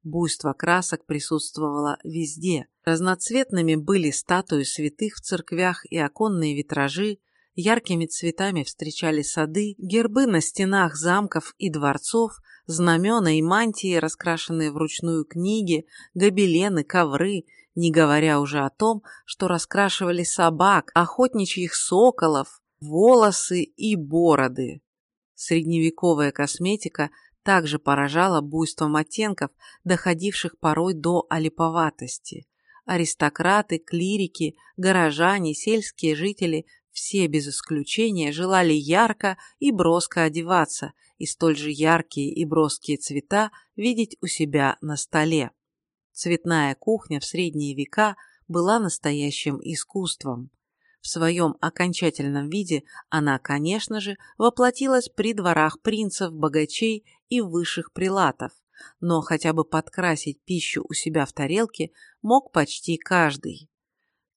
Буйство красок присутствовало везде. Разноцветными были статуи святых в церквях и оконные витражи, яркими цветами встречали сады, гербы на стенах замков и дворцов, знамена и мантии, раскрашенные вручную книги, гобелены, ковры, не говоря уже о том, что раскрашивали собак, охотничьих соколов, волосы и бороды. Средневековая косметика также поражала буйством оттенков, доходивших порой до олиповатости. Аристократы, клирики, горожане, сельские жители все без исключения желали ярко и броско одеваться и столь же яркие и броские цвета видеть у себя на столе. Цветная кухня в средние века была настоящим искусством. В своем окончательном виде она, конечно же, воплотилась при дворах принцев, богачей и высших прилатов, но хотя бы подкрасить пищу у себя в тарелке мог почти каждый.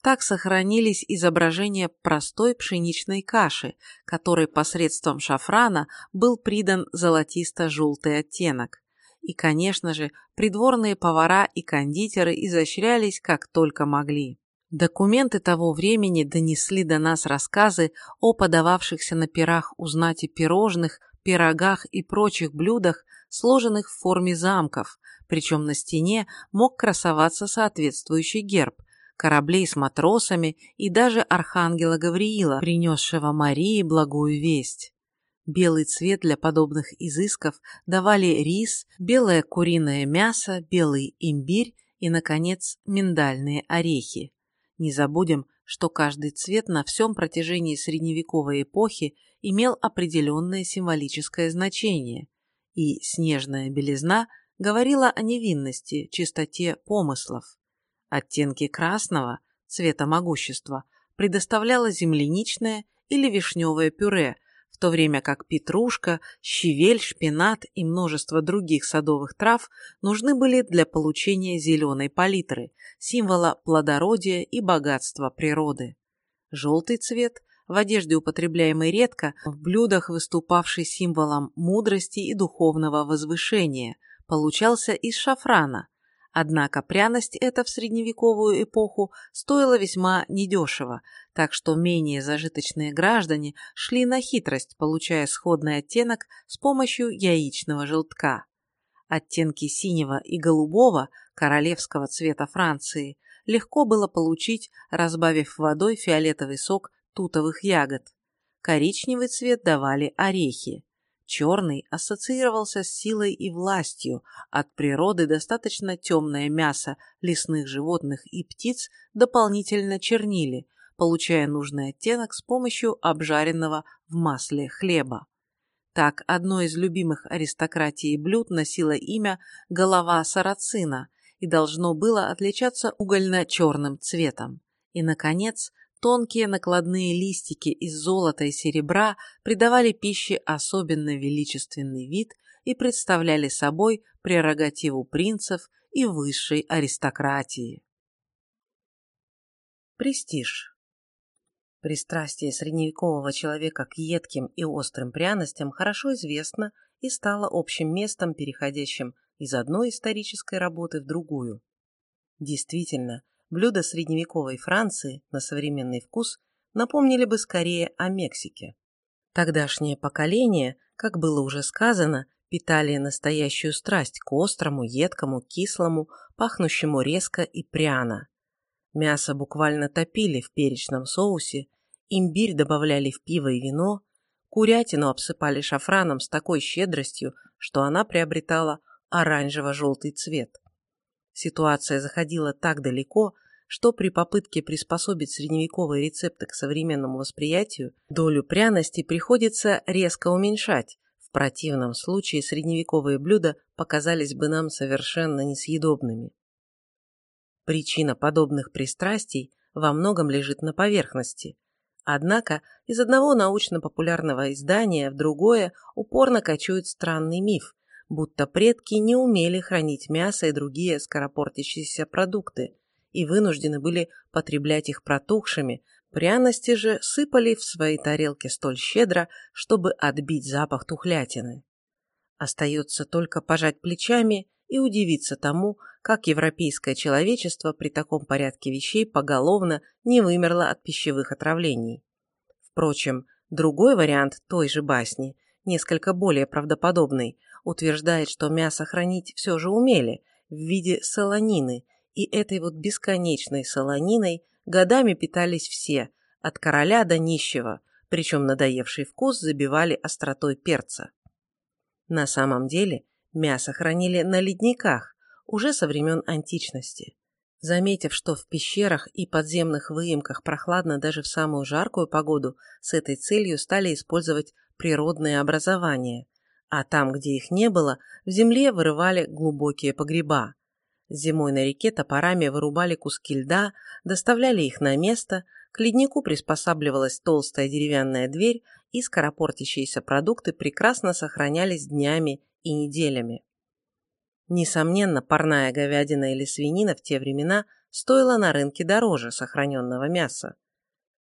Так сохранились изображения простой пшеничной каши, которой посредством шафрана был придан золотисто-желтый оттенок. И, конечно же, придворные повара и кондитеры изощрялись как только могли. Документы того времени донесли до нас рассказы о подававшихся на пирах у знати пирожных, пирогах и прочих блюдах, сложенных в форме замков, причем на стене мог красоваться соответствующий герб, кораблей с матросами и даже архангела Гавриила, принесшего Марии благую весть. Белый цвет для подобных изысков давали рис, белое куриное мясо, белый имбирь и, наконец, миндальные орехи. Не забудем, что каждый цвет на всем протяжении средневековой эпохи имел определенное символическое значение, и снежная белизна говорила о невинности, чистоте помыслов. Оттенки красного, цвета могущества, предоставляло земляничное или вишневое пюре, в то время как петрушка, щавель, шпинат и множество других садовых трав нужны были для получения зеленой палитры, символа плодородия и богатства природы. Желтый цвет, в одежде употребляемый редко, в блюдах выступавший символом мудрости и духовного возвышения, получался из шафрана, Однако пряность эта в средневековую эпоху стоила весьма недешево, так что менее зажиточные граждане шли на хитрость, получая сходный оттенок с помощью яичного желтка. Оттенки синего и голубого, королевского цвета Франции, легко было получить, разбавив водой фиолетовый сок тутовых ягод. Коричневый цвет давали орехи. Черный ассоциировался с силой и властью, от природы достаточно темное мясо лесных животных и птиц дополнительно чернили, получая нужный оттенок с помощью обжаренного в масле хлеба. Так, одно из любимых аристократии блюд носило имя «голова сарацина» и должно было отличаться угольно-черным цветом. И, наконец, Тонкие накладные листики из золота и серебра придавали пище особенно величественный вид и представляли собой прерогативу принцев и высшей аристократии. Престиж. Пристрастие средневекового человека к едким и острым пряностям хорошо известно и стало общим местом, переходящим из одной исторической работы в другую. Действительно, блюда средневековой Франции на современный вкус напомнили бы скорее о Мексике. Тогдашнее поколение, как было уже сказано, питали настоящую страсть к острому, едкому, кислому, пахнущему резко и пряно. Мясо буквально топили в перечном соусе, имбирь добавляли в пиво и вино, курятину обсыпали шафраном с такой щедростью, что она приобретала оранжево-желтый цвет. Ситуация заходила так далеко, что при попытке приспособить средневековые рецепты к современному восприятию, долю пряности приходится резко уменьшать. В противном случае средневековые блюда показались бы нам совершенно несъедобными. Причина подобных пристрастий во многом лежит на поверхности. Однако из одного научно-популярного издания в другое упорно кочует странный миф, будто предки не умели хранить мясо и другие скоропортящиеся продукты и вынуждены были потреблять их протухшими, пряности же сыпали в свои тарелки столь щедро, чтобы отбить запах тухлятины. Остается только пожать плечами и удивиться тому, как европейское человечество при таком порядке вещей поголовно не вымерло от пищевых отравлений. Впрочем, другой вариант той же басни, несколько более правдоподобный, утверждает, что мясо хранить все же умели в виде солонины, и этой вот бесконечной солониной годами питались все, от короля до нищего, причем надоевший вкус забивали остротой перца. На самом деле мясо хранили на ледниках уже со времен античности. Заметив, что в пещерах и подземных выемках прохладно даже в самую жаркую погоду, с этой целью стали использовать природные образования, а там, где их не было, в земле вырывали глубокие погреба. Зимой на реке топорами вырубали куски льда, доставляли их на место, к леднику приспосабливалась толстая деревянная дверь, и скоропортящиеся продукты прекрасно сохранялись днями и неделями. Несомненно, парная говядина или свинина в те времена стоила на рынке дороже сохраненного мяса.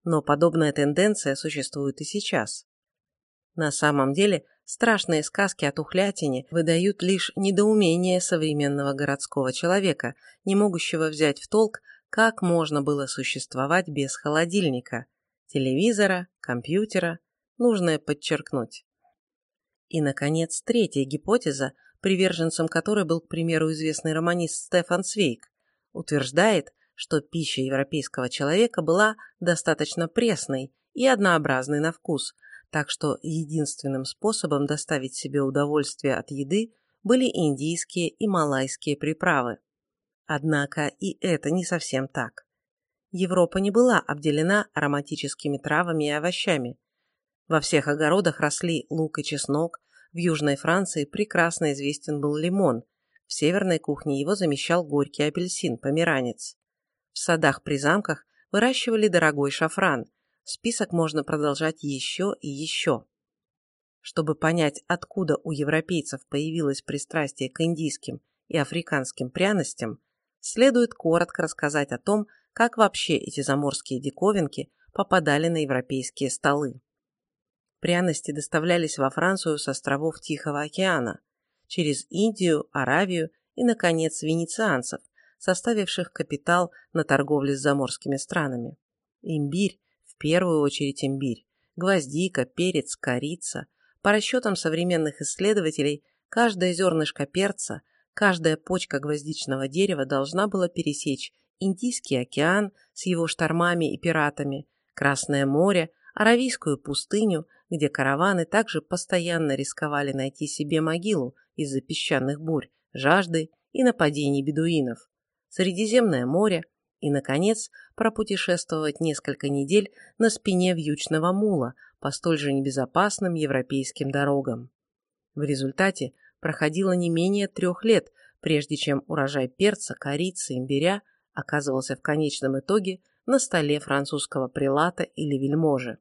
Но подобная тенденция существует и сейчас. На самом деле, страшные сказки о тухлятине выдают лишь недоумение современного городского человека, не могущего взять в толк, как можно было существовать без холодильника, телевизора, компьютера, нужное подчеркнуть. И, наконец, третья гипотеза, приверженцем которой был, к примеру, известный романист Стефан Свейк, утверждает, что пища европейского человека была достаточно пресной и однообразной на вкус, так что единственным способом доставить себе удовольствие от еды были индийские и малайские приправы. Однако и это не совсем так. Европа не была обделена ароматическими травами и овощами. Во всех огородах росли лук и чеснок, в Южной Франции прекрасно известен был лимон, в северной кухне его замещал горький апельсин, померанец. В садах при замках выращивали дорогой шафран. Список можно продолжать еще и еще. Чтобы понять, откуда у европейцев появилось пристрастие к индийским и африканским пряностям, следует коротко рассказать о том, как вообще эти заморские диковинки попадали на европейские столы. Пряности доставлялись во Францию с островов Тихого океана, через Индию, Аравию и, наконец, венецианцев, составивших капитал на торговле с заморскими странами. Имбирь, первую очередь имбирь, гвоздика, перец, корица. По расчетам современных исследователей, каждое зернышко перца, каждая почка гвоздичного дерева должна была пересечь Индийский океан с его штормами и пиратами, Красное море, Аравийскую пустыню, где караваны также постоянно рисковали найти себе могилу из-за песчаных бурь, жажды и нападений бедуинов, Средиземное море и, наконец, пропутешествовать несколько недель на спине вьючного мула по столь же небезопасным европейским дорогам. В результате проходило не менее трех лет, прежде чем урожай перца, корицы, имбиря оказывался в конечном итоге на столе французского прилата или вельможи.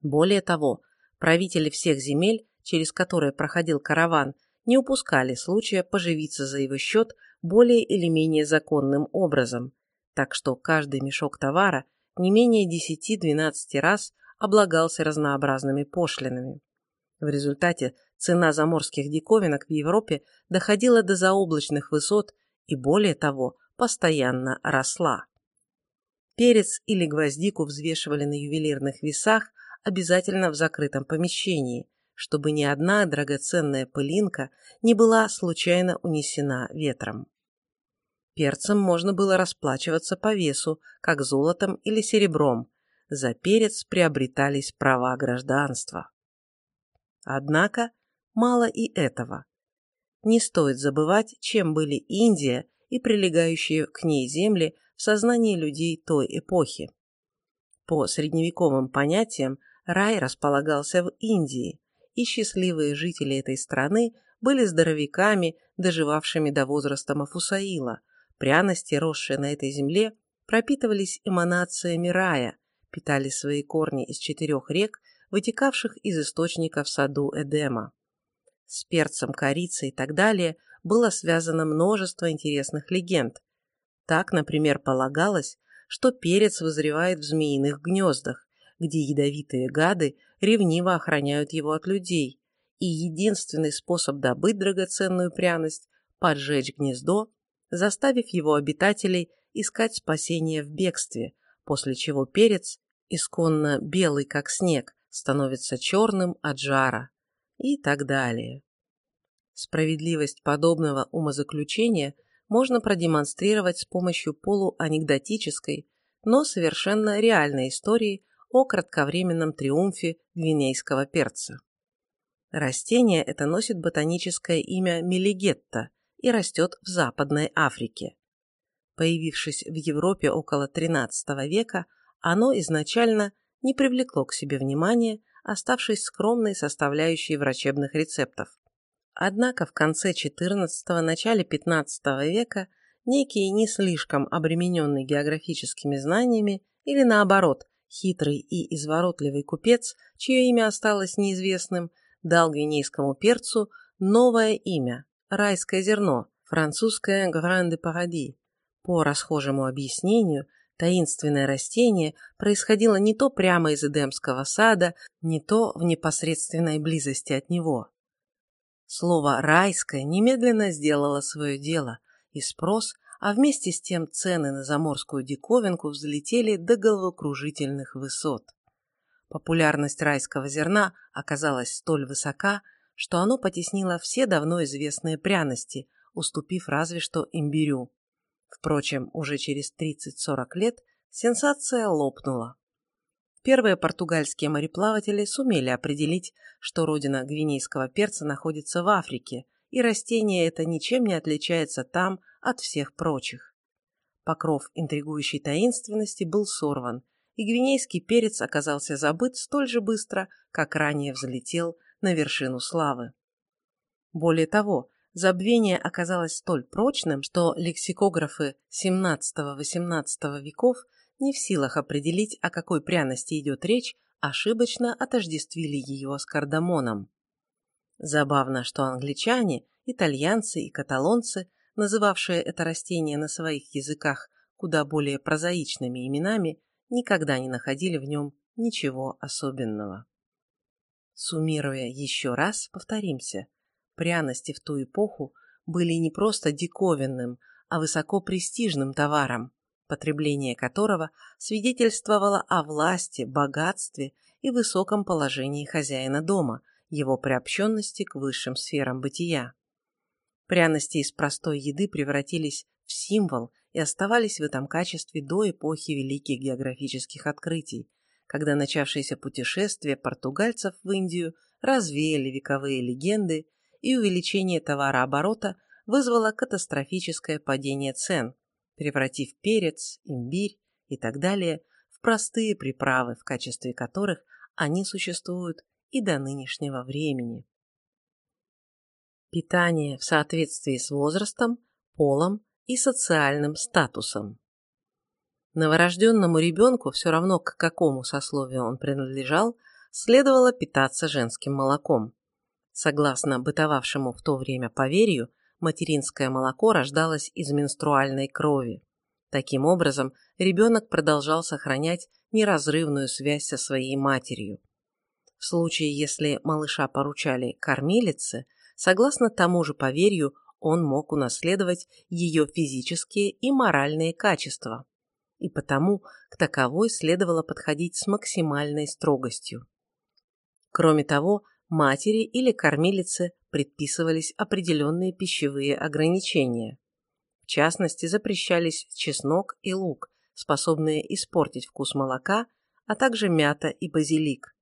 Более того, правители всех земель, через которые проходил караван, не упускали случая поживиться за его счет более или менее законным образом, так что каждый мешок товара не менее 10-12 раз облагался разнообразными пошлинами. В результате цена заморских диковинок в Европе доходила до заоблачных высот и, более того, постоянно росла. Перец или гвоздику взвешивали на ювелирных весах обязательно в закрытом помещении, чтобы ни одна драгоценная пылинка не была случайно унесена ветром. Перцем можно было расплачиваться по весу, как золотом или серебром. За перец приобретались права гражданства. Однако мало и этого. Не стоит забывать, чем были Индия и прилегающие к ней земли в сознании людей той эпохи. По средневековым понятиям, рай располагался в Индии, и счастливые жители этой страны были здоровяками, доживавшими до возраста Мафусаила. Пряности, росшие на этой земле, пропитывались эманациями рая, питали свои корни из четырех рек, вытекавших из источника в саду Эдема. С перцем, корицей и так далее было связано множество интересных легенд. Так, например, полагалось, что перец вызревает в змеиных гнездах, где ядовитые гады ревниво охраняют его от людей, и единственный способ добыть драгоценную пряность – поджечь гнездо, заставив его обитателей искать спасение в бегстве, после чего перец, исконно белый как снег, становится черным от жара и так далее. Справедливость подобного умозаключения можно продемонстрировать с помощью полуанекдотической, но совершенно реальной истории о кратковременном триумфе гвинейского перца. Растение это носит ботаническое имя мелигетта и растет в Западной Африке. Появившись в Европе около XIII века, оно изначально не привлекло к себе внимания, оставшись скромной составляющей врачебных рецептов. Однако в конце XIV – начале XV века некий не слишком обремененный географическими знаниями или наоборот, хитрый и изворотливый купец, чье имя осталось неизвестным, дал гвинейскому перцу новое имя – райское зерно, французское «Гран де Паради». По расхожему объяснению, таинственное растение происходило не то прямо из Эдемского сада, не то в непосредственной близости от него. Слово «райское» немедленно сделало свое дело, и спрос, а вместе с тем цены на заморскую диковинку взлетели до головокружительных высот. Популярность райского зерна оказалась столь высока, что оно потеснило все давно известные пряности, уступив разве что имбирю. Впрочем, уже через 30-40 лет сенсация лопнула. Первые португальские мореплаватели сумели определить, что родина гвинейского перца находится в Африке, и растение это ничем не отличается там от всех прочих. Покров интригующей таинственности был сорван, и гвинейский перец оказался забыт столь же быстро, как ранее взлетел на вершину славы. Более того, забвение оказалось столь прочным, что лексикографы XVII-XVIII веков не в силах определить, о какой пряности идет речь, ошибочно отождествили ее с кардамоном. Забавно, что англичане, итальянцы и каталонцы, называвшие это растение на своих языках куда более прозаичными именами, никогда не находили в нем ничего особенного. Суммируя еще раз, повторимся, пряности в ту эпоху были не просто диковинным, а высоко престижным товаром, потребление которого свидетельствовало о власти, богатстве и высоком положении хозяина дома, его приобщенности к высшим сферам бытия. Пряности из простой еды превратились в символ и оставались в этом качестве до эпохи великих географических открытий, когда начавшиеся путешествия португальцев в Индию развеяли вековые легенды и увеличение товарооборота вызвало катастрофическое падение цен, превратив перец, имбирь и так далее в простые приправы, в качестве которых они существуют и до нынешнего времени. Питание в соответствии с возрастом, полом и социальным статусом. Новорожденному ребенку, все равно к какому сословию он принадлежал, следовало питаться женским молоком. Согласно бытовавшему в то время поверью, материнское молоко рождалось из менструальной крови. Таким образом, ребенок продолжал сохранять неразрывную связь со своей матерью. В случае, если малыша поручали кормилице, согласно тому же поверью, он мог унаследовать ее физические и моральные качества и потому к таковой следовало подходить с максимальной строгостью. Кроме того, матери или кормилице предписывались определенные пищевые ограничения. В частности, запрещались чеснок и лук, способные испортить вкус молока, а также мята и базилик.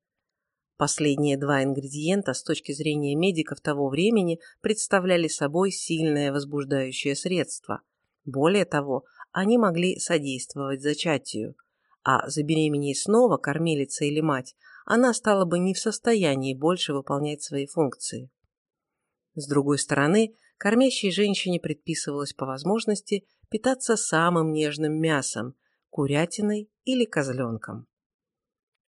Последние два ингредиента с точки зрения медиков того времени представляли собой сильное возбуждающее средство. Более того, они могли содействовать зачатию, а забеременей снова кормилица или мать, она стала бы не в состоянии больше выполнять свои функции. С другой стороны, кормящей женщине предписывалось по возможности питаться самым нежным мясом – курятиной или козленком.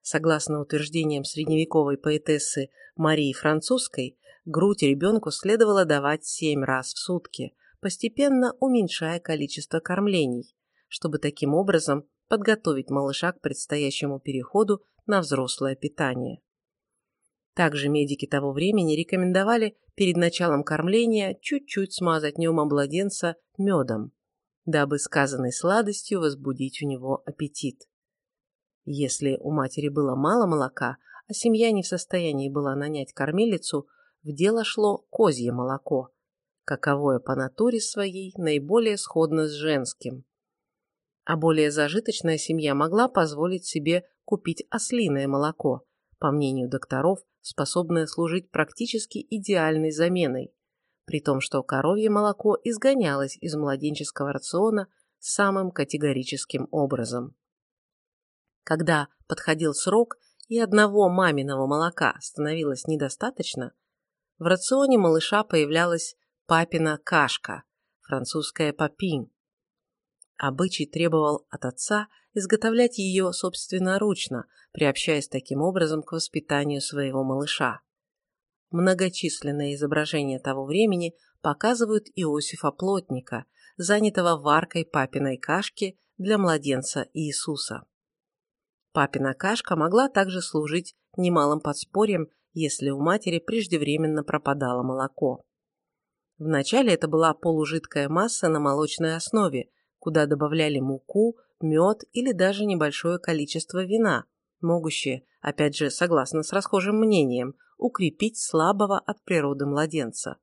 Согласно утверждениям средневековой поэтессы Марии Французской, грудь ребенку следовало давать семь раз в сутки, постепенно уменьшая количество кормлений, чтобы таким образом подготовить малыша к предстоящему переходу на взрослое питание. Также медики того времени рекомендовали перед началом кормления чуть-чуть смазать нема младенца медом, дабы сказанной сладостью возбудить у него аппетит. Если у матери было мало молока, а семья не в состоянии была нанять кормилицу, в дело шло козье молоко, каковое по натуре своей наиболее сходно с женским. А более зажиточная семья могла позволить себе купить ослиное молоко, по мнению докторов, способное служить практически идеальной заменой, при том, что коровье молоко изгонялось из младенческого рациона самым категорическим образом. Когда подходил срок и одного маминого молока становилось недостаточно, в рационе малыша появлялась папина кашка, французская папин. Обычай требовал от отца изготовлять ее собственноручно, приобщаясь таким образом к воспитанию своего малыша. Многочисленные изображения того времени показывают Иосифа Плотника, занятого варкой папиной кашки для младенца Иисуса. Папина кашка могла также служить немалым подспорьем, если у матери преждевременно пропадало молоко. Вначале это была полужидкая масса на молочной основе, куда добавляли муку, мед или даже небольшое количество вина, могущее, опять же, согласно с расхожим мнением, укрепить слабого от природы младенца.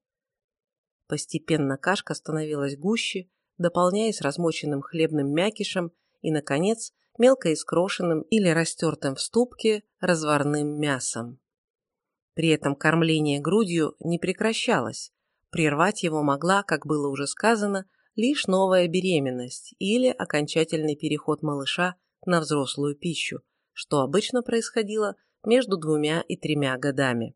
Постепенно кашка становилась гуще, дополняясь размоченным хлебным мякишем и, наконец, мелко искрошенным или растертым в ступке разварным мясом. При этом кормление грудью не прекращалось, Прервать его могла, как было уже сказано, лишь новая беременность или окончательный переход малыша на взрослую пищу, что обычно происходило между двумя и тремя годами.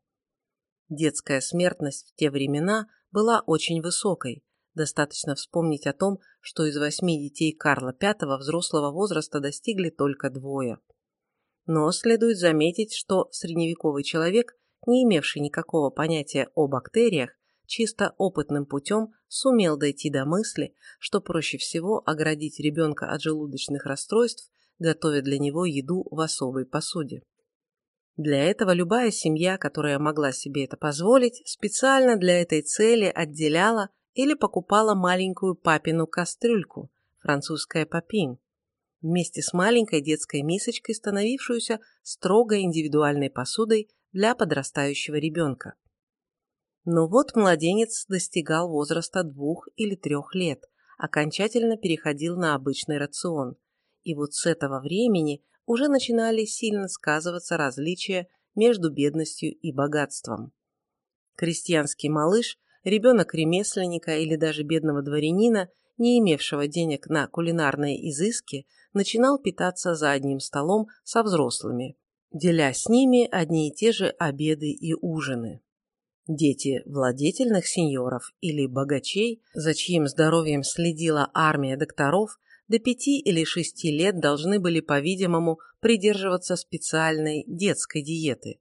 Детская смертность в те времена была очень высокой. Достаточно вспомнить о том, что из восьми детей Карла V взрослого возраста достигли только двое. Но следует заметить, что средневековый человек, не имевший никакого понятия о бактериях, чисто опытным путем сумел дойти до мысли, что проще всего оградить ребенка от желудочных расстройств, готовя для него еду в особой посуде. Для этого любая семья, которая могла себе это позволить, специально для этой цели отделяла или покупала маленькую папину кастрюльку, французская папин, вместе с маленькой детской мисочкой, становившуюся строго индивидуальной посудой для подрастающего ребенка. Но вот младенец достигал возраста двух или трех лет, окончательно переходил на обычный рацион. И вот с этого времени уже начинали сильно сказываться различия между бедностью и богатством. Крестьянский малыш, ребенок ремесленника или даже бедного дворянина, не имевшего денег на кулинарные изыски, начинал питаться за одним столом со взрослыми, деля с ними одни и те же обеды и ужины. Дети владетельных сеньоров или богачей, за чьим здоровьем следила армия докторов, до пяти или шести лет должны были, по-видимому, придерживаться специальной детской диеты.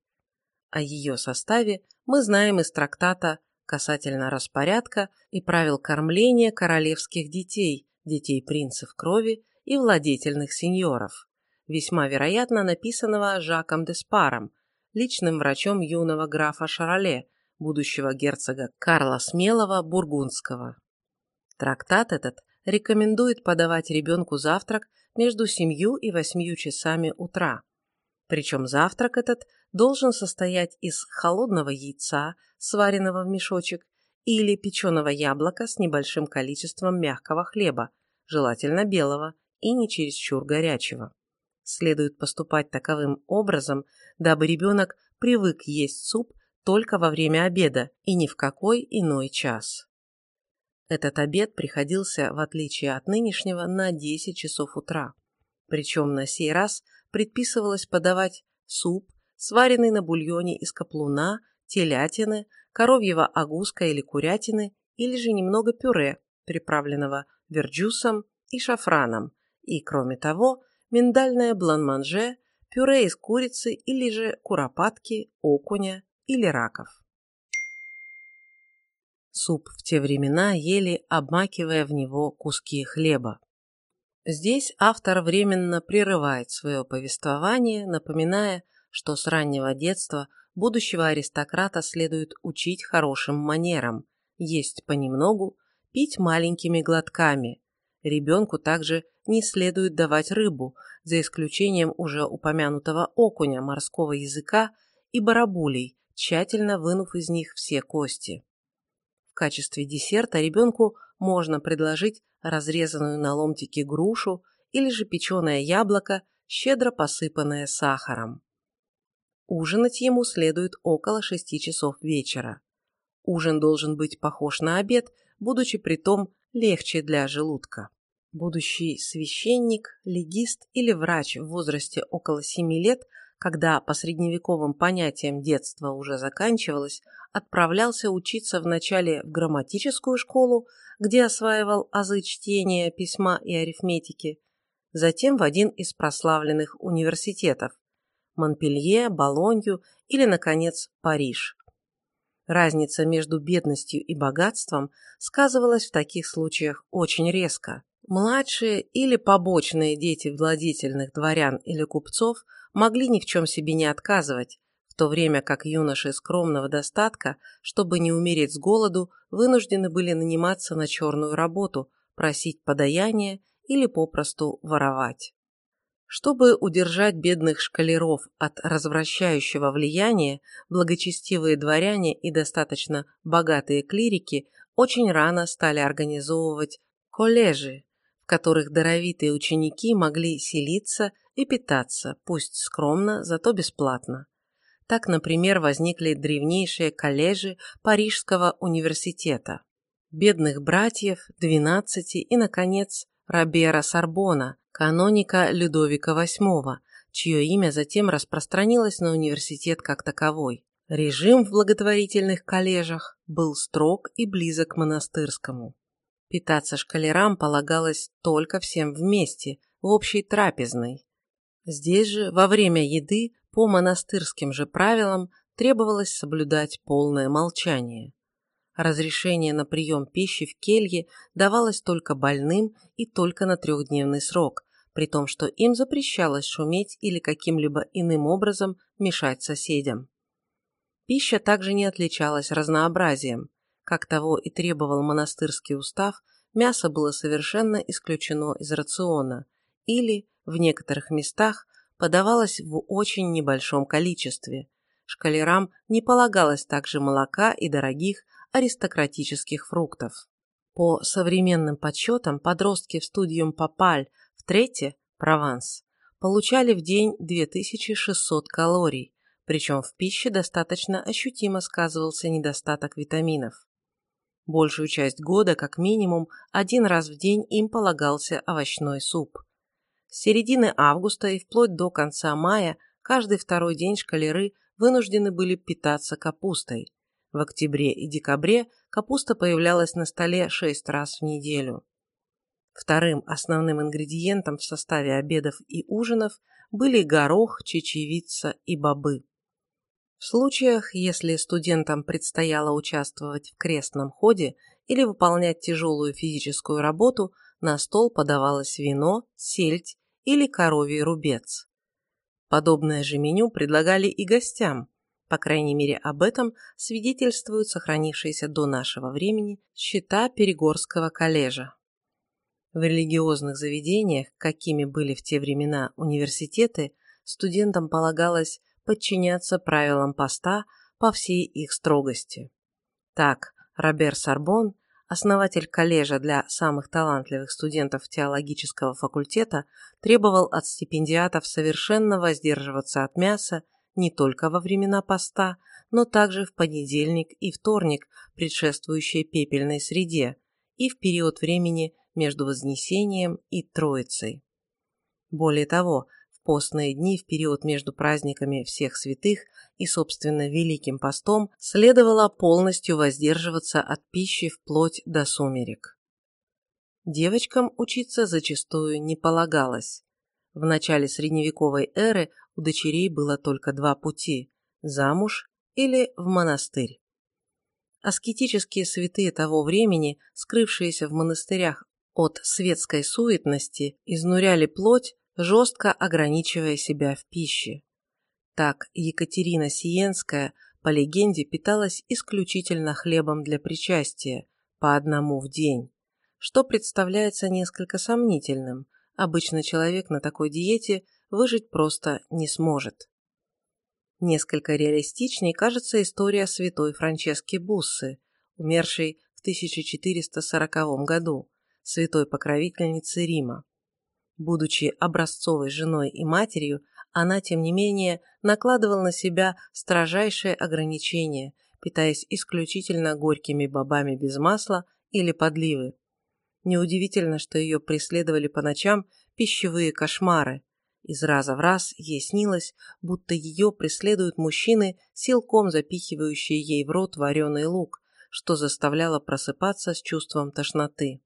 О ее составе мы знаем из трактата касательно распорядка и правил кормления королевских детей, детей принцев крови и владетельных сеньоров, весьма вероятно написанного Жаком де Спаром, личным врачом юного графа Шароле, будущего герцога Карла Смелого Бургундского. Трактат этот рекомендует подавать ребенку завтрак между семью и восьмью часами утра. Причем завтрак этот должен состоять из холодного яйца, сваренного в мешочек, или печеного яблока с небольшим количеством мягкого хлеба, желательно белого и не чересчур горячего. Следует поступать таковым образом, дабы ребенок привык есть суп только во время обеда и ни в какой иной час. Этот обед приходился, в отличие от нынешнего, на 10 часов утра. Причем на сей раз предписывалось подавать суп, сваренный на бульоне из каплуна, телятины, коровьего агуска или курятины, или же немного пюре, приправленного верджусом и шафраном, и, кроме того, миндальное бланманже, пюре из курицы или же куропатки, окуня или раков. Суп в те времена ели, обмакивая в него куски хлеба. Здесь автор временно прерывает свое повествование, напоминая, что с раннего детства будущего аристократа следует учить хорошим манерам, есть понемногу, пить маленькими глотками. Ребенку также не следует давать рыбу, за исключением уже упомянутого окуня, морского языка и барабулей, тщательно вынув из них все кости. В качестве десерта ребенку можно предложить разрезанную на ломтики грушу или же печеное яблоко, щедро посыпанное сахаром. Ужинать ему следует около 6 часов вечера. Ужин должен быть похож на обед, будучи при том легче для желудка. Будущий священник, легист или врач в возрасте около 7 лет когда по средневековым понятиям детство уже заканчивалось, отправлялся учиться вначале в грамматическую школу, где осваивал азы чтения, письма и арифметики, затем в один из прославленных университетов – Монпелье, Болонью или, наконец, Париж. Разница между бедностью и богатством сказывалась в таких случаях очень резко. Младшие или побочные дети владетельных дворян или купцов – могли ни в чем себе не отказывать, в то время как юноши скромного достатка, чтобы не умереть с голоду, вынуждены были наниматься на черную работу, просить подаяния или попросту воровать. Чтобы удержать бедных шкалеров от развращающего влияния, благочестивые дворяне и достаточно богатые клирики очень рано стали организовывать коллежи, в которых даровитые ученики могли селиться и питаться, пусть скромно, зато бесплатно. Так, например, возникли древнейшие коллежи Парижского университета. Бедных братьев, двенадцати и, наконец, Робера Сорбона, каноника Людовика VIII, чье имя затем распространилось на университет как таковой. Режим в благотворительных коллежах был строг и близок к монастырскому. Питаться шкалерам полагалось только всем вместе, в общей трапезной. Здесь же, во время еды, по монастырским же правилам, требовалось соблюдать полное молчание. Разрешение на прием пищи в келье давалось только больным и только на трехдневный срок, при том, что им запрещалось шуметь или каким-либо иным образом мешать соседям. Пища также не отличалась разнообразием. Как того и требовал монастырский устав, мясо было совершенно исключено из рациона или, в некоторых местах, подавалось в очень небольшом количестве. Шкалерам не полагалось также молока и дорогих аристократических фруктов. По современным подсчетам, подростки в студиум Папаль в Трете, Прованс, получали в день 2600 калорий, причем в пище достаточно ощутимо сказывался недостаток витаминов. Большую часть года, как минимум, один раз в день им полагался овощной суп. С середины августа и вплоть до конца мая каждый второй день шкалеры вынуждены были питаться капустой. В октябре и декабре капуста появлялась на столе шесть раз в неделю. Вторым основным ингредиентом в составе обедов и ужинов были горох, чечевица и бобы. В случаях, если студентам предстояло участвовать в крестном ходе или выполнять тяжелую физическую работу, на стол подавалось вино, сельдь или коровий рубец. Подобное же меню предлагали и гостям, по крайней мере, об этом свидетельствуют сохранившиеся до нашего времени счета Перегорского коллежа. В религиозных заведениях, какими были в те времена университеты, студентам полагалось подчиняться правилам поста по всей их строгости. Так, Робер Сарбон, основатель коллежа для самых талантливых студентов теологического факультета, требовал от стипендиатов совершенно воздерживаться от мяса не только во времена поста, но также в понедельник и вторник, предшествующие пепельной среде, и в период времени между Вознесением и Троицей. Более того, в постные дни в период между праздниками всех святых и, собственно, Великим постом следовало полностью воздерживаться от пищи вплоть до сумерек. Девочкам учиться зачастую не полагалось. В начале средневековой эры у дочерей было только два пути – замуж или в монастырь. Аскетические святые того времени, скрывшиеся в монастырях от светской суетности, изнуряли плоть, жестко ограничивая себя в пище. Так Екатерина Сиенская, по легенде, питалась исключительно хлебом для причастия, по одному в день, что представляется несколько сомнительным. Обычно человек на такой диете выжить просто не сможет. Несколько реалистичней кажется история святой Франчески Буссы, умершей в 1440 году, святой покровительницы Рима. Будучи образцовой женой и матерью, она, тем не менее, накладывала на себя строжайшие ограничения, питаясь исключительно горькими бобами без масла или подливы. Неудивительно, что ее преследовали по ночам пищевые кошмары, из раза в раз ей снилось, будто ее преследуют мужчины, силком запихивающие ей в рот вареный лук, что заставляло просыпаться с чувством тошноты.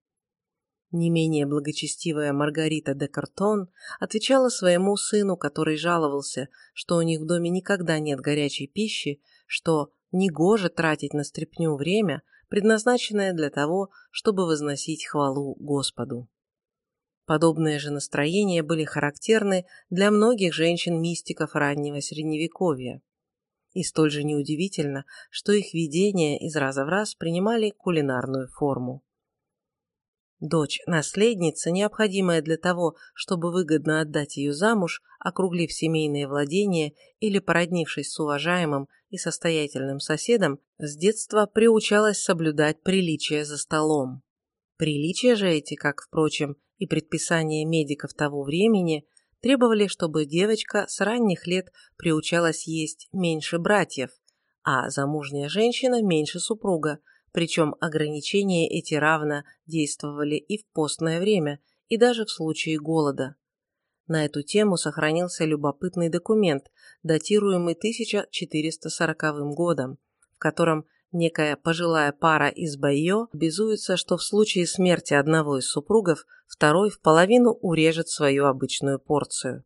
Не менее благочестивая Маргарита де Картон отвечала своему сыну, который жаловался, что у них в доме никогда нет горячей пищи, что негоже тратить на стряпню время, предназначенное для того, чтобы возносить хвалу Господу. Подобные же настроения были характерны для многих женщин-мистиков раннего Средневековья. И столь же неудивительно, что их видения из раза в раз принимали кулинарную форму. Дочь наследница, необходимая для того, чтобы выгодно отдать ее замуж, округлив семейные владения или породнившись с уважаемым и состоятельным соседом, с детства приучалась соблюдать приличия за столом. Приличия же эти, как, впрочем, и предписания медиков того времени требовали, чтобы девочка с ранних лет приучалась есть меньше братьев, а замужняя женщина меньше супруга, причем ограничения эти равно действовали и в постное время, и даже в случае голода. На эту тему сохранился любопытный документ, датируемый 1440 годом, в котором некая пожилая пара из Байо обязуется, что в случае смерти одного из супругов второй в половину урежет свою обычную порцию.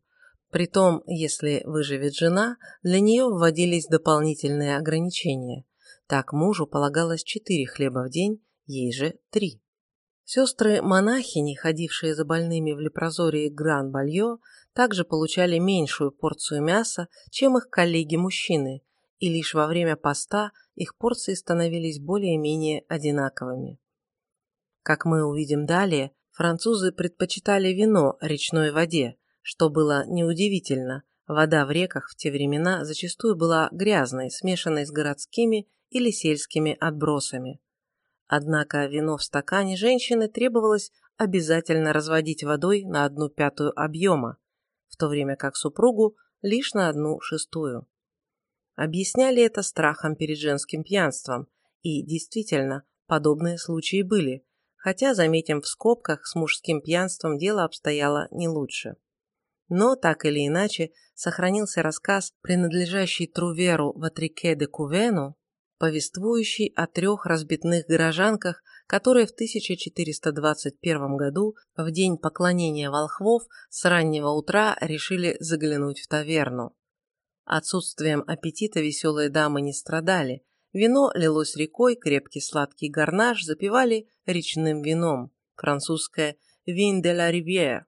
Притом, если выживет жена, для нее вводились дополнительные ограничения. Так мужу полагалось 4 хлеба в день, ей же 3. Сестры-монахини, ходившие за больными в лепрозории Гран-Балье, также получали меньшую порцию мяса, чем их коллеги-мужчины, и лишь во время поста их порции становились более-менее одинаковыми. Как мы увидим далее, французы предпочитали вино речной воде, что было неудивительно, вода в реках в те времена зачастую была грязной, смешанной с городскими или сельскими отбросами. Однако вино в стакане женщины требовалось обязательно разводить водой на одну пятую объема, в то время как супругу лишь на одну шестую. Объясняли это страхом перед женским пьянством, и действительно, подобные случаи были, хотя, заметим в скобках, с мужским пьянством дело обстояло не лучше. Но, так или иначе, сохранился рассказ, принадлежащий Труверу Ватрике де Кувену, повествующий о трех разбитных горожанках, которые в 1421 году, в день поклонения волхвов, с раннего утра решили заглянуть в таверну. Отсутствием аппетита веселые дамы не страдали. Вино лилось рекой, крепкий сладкий гарнаж запивали речным вином, французское «вин де ла ривьер».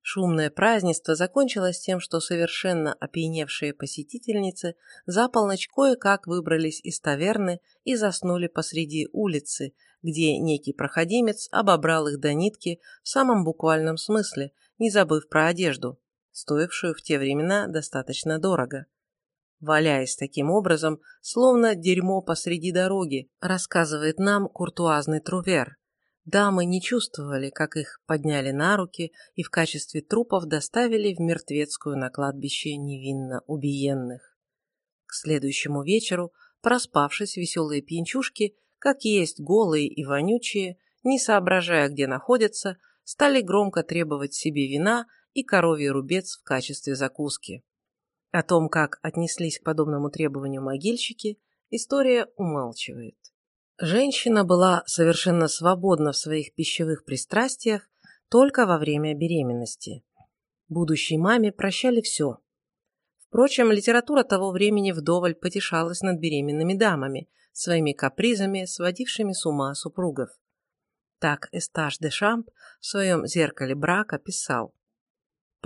Шумное празднество закончилось тем, что совершенно опьяневшие посетительницы за полночь кое-как выбрались из таверны и заснули посреди улицы, где некий проходимец обобрал их до нитки в самом буквальном смысле, не забыв про одежду стоившую в те времена достаточно дорого. Валяясь таким образом, словно дерьмо посреди дороги, рассказывает нам куртуазный трувер. Дамы не чувствовали, как их подняли на руки и в качестве трупов доставили в мертвецкую на кладбище невинно убиенных. К следующему вечеру, проспавшись, веселые пьянчушки, как есть голые и вонючие, не соображая, где находятся, стали громко требовать себе вина и коровий рубец в качестве закуски. О том, как отнеслись к подобному требованию могильщики, история умалчивает. Женщина была совершенно свободна в своих пищевых пристрастиях только во время беременности. Будущей маме прощали все. Впрочем, литература того времени вдоволь потешалась над беременными дамами, своими капризами, сводившими с ума супругов. Так Эстаж де Шамп в своем «Зеркале брака» писал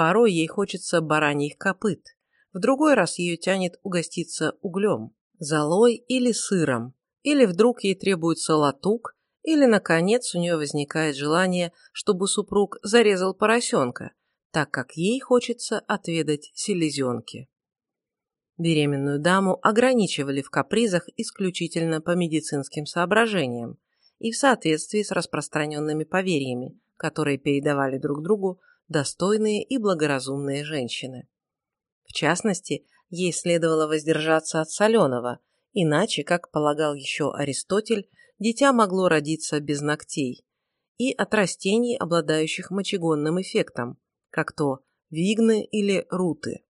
Порой ей хочется бараньих копыт, в другой раз ее тянет угоститься углем, золой или сыром, или вдруг ей требуется латук, или, наконец, у нее возникает желание, чтобы супруг зарезал поросенка, так как ей хочется отведать селезенки. Беременную даму ограничивали в капризах исключительно по медицинским соображениям и в соответствии с распространенными поверьями, которые передавали друг другу достойные и благоразумные женщины. В частности, ей следовало воздержаться от соленого, иначе, как полагал еще Аристотель, дитя могло родиться без ногтей, и от растений, обладающих мочегонным эффектом, как то вигны или руты.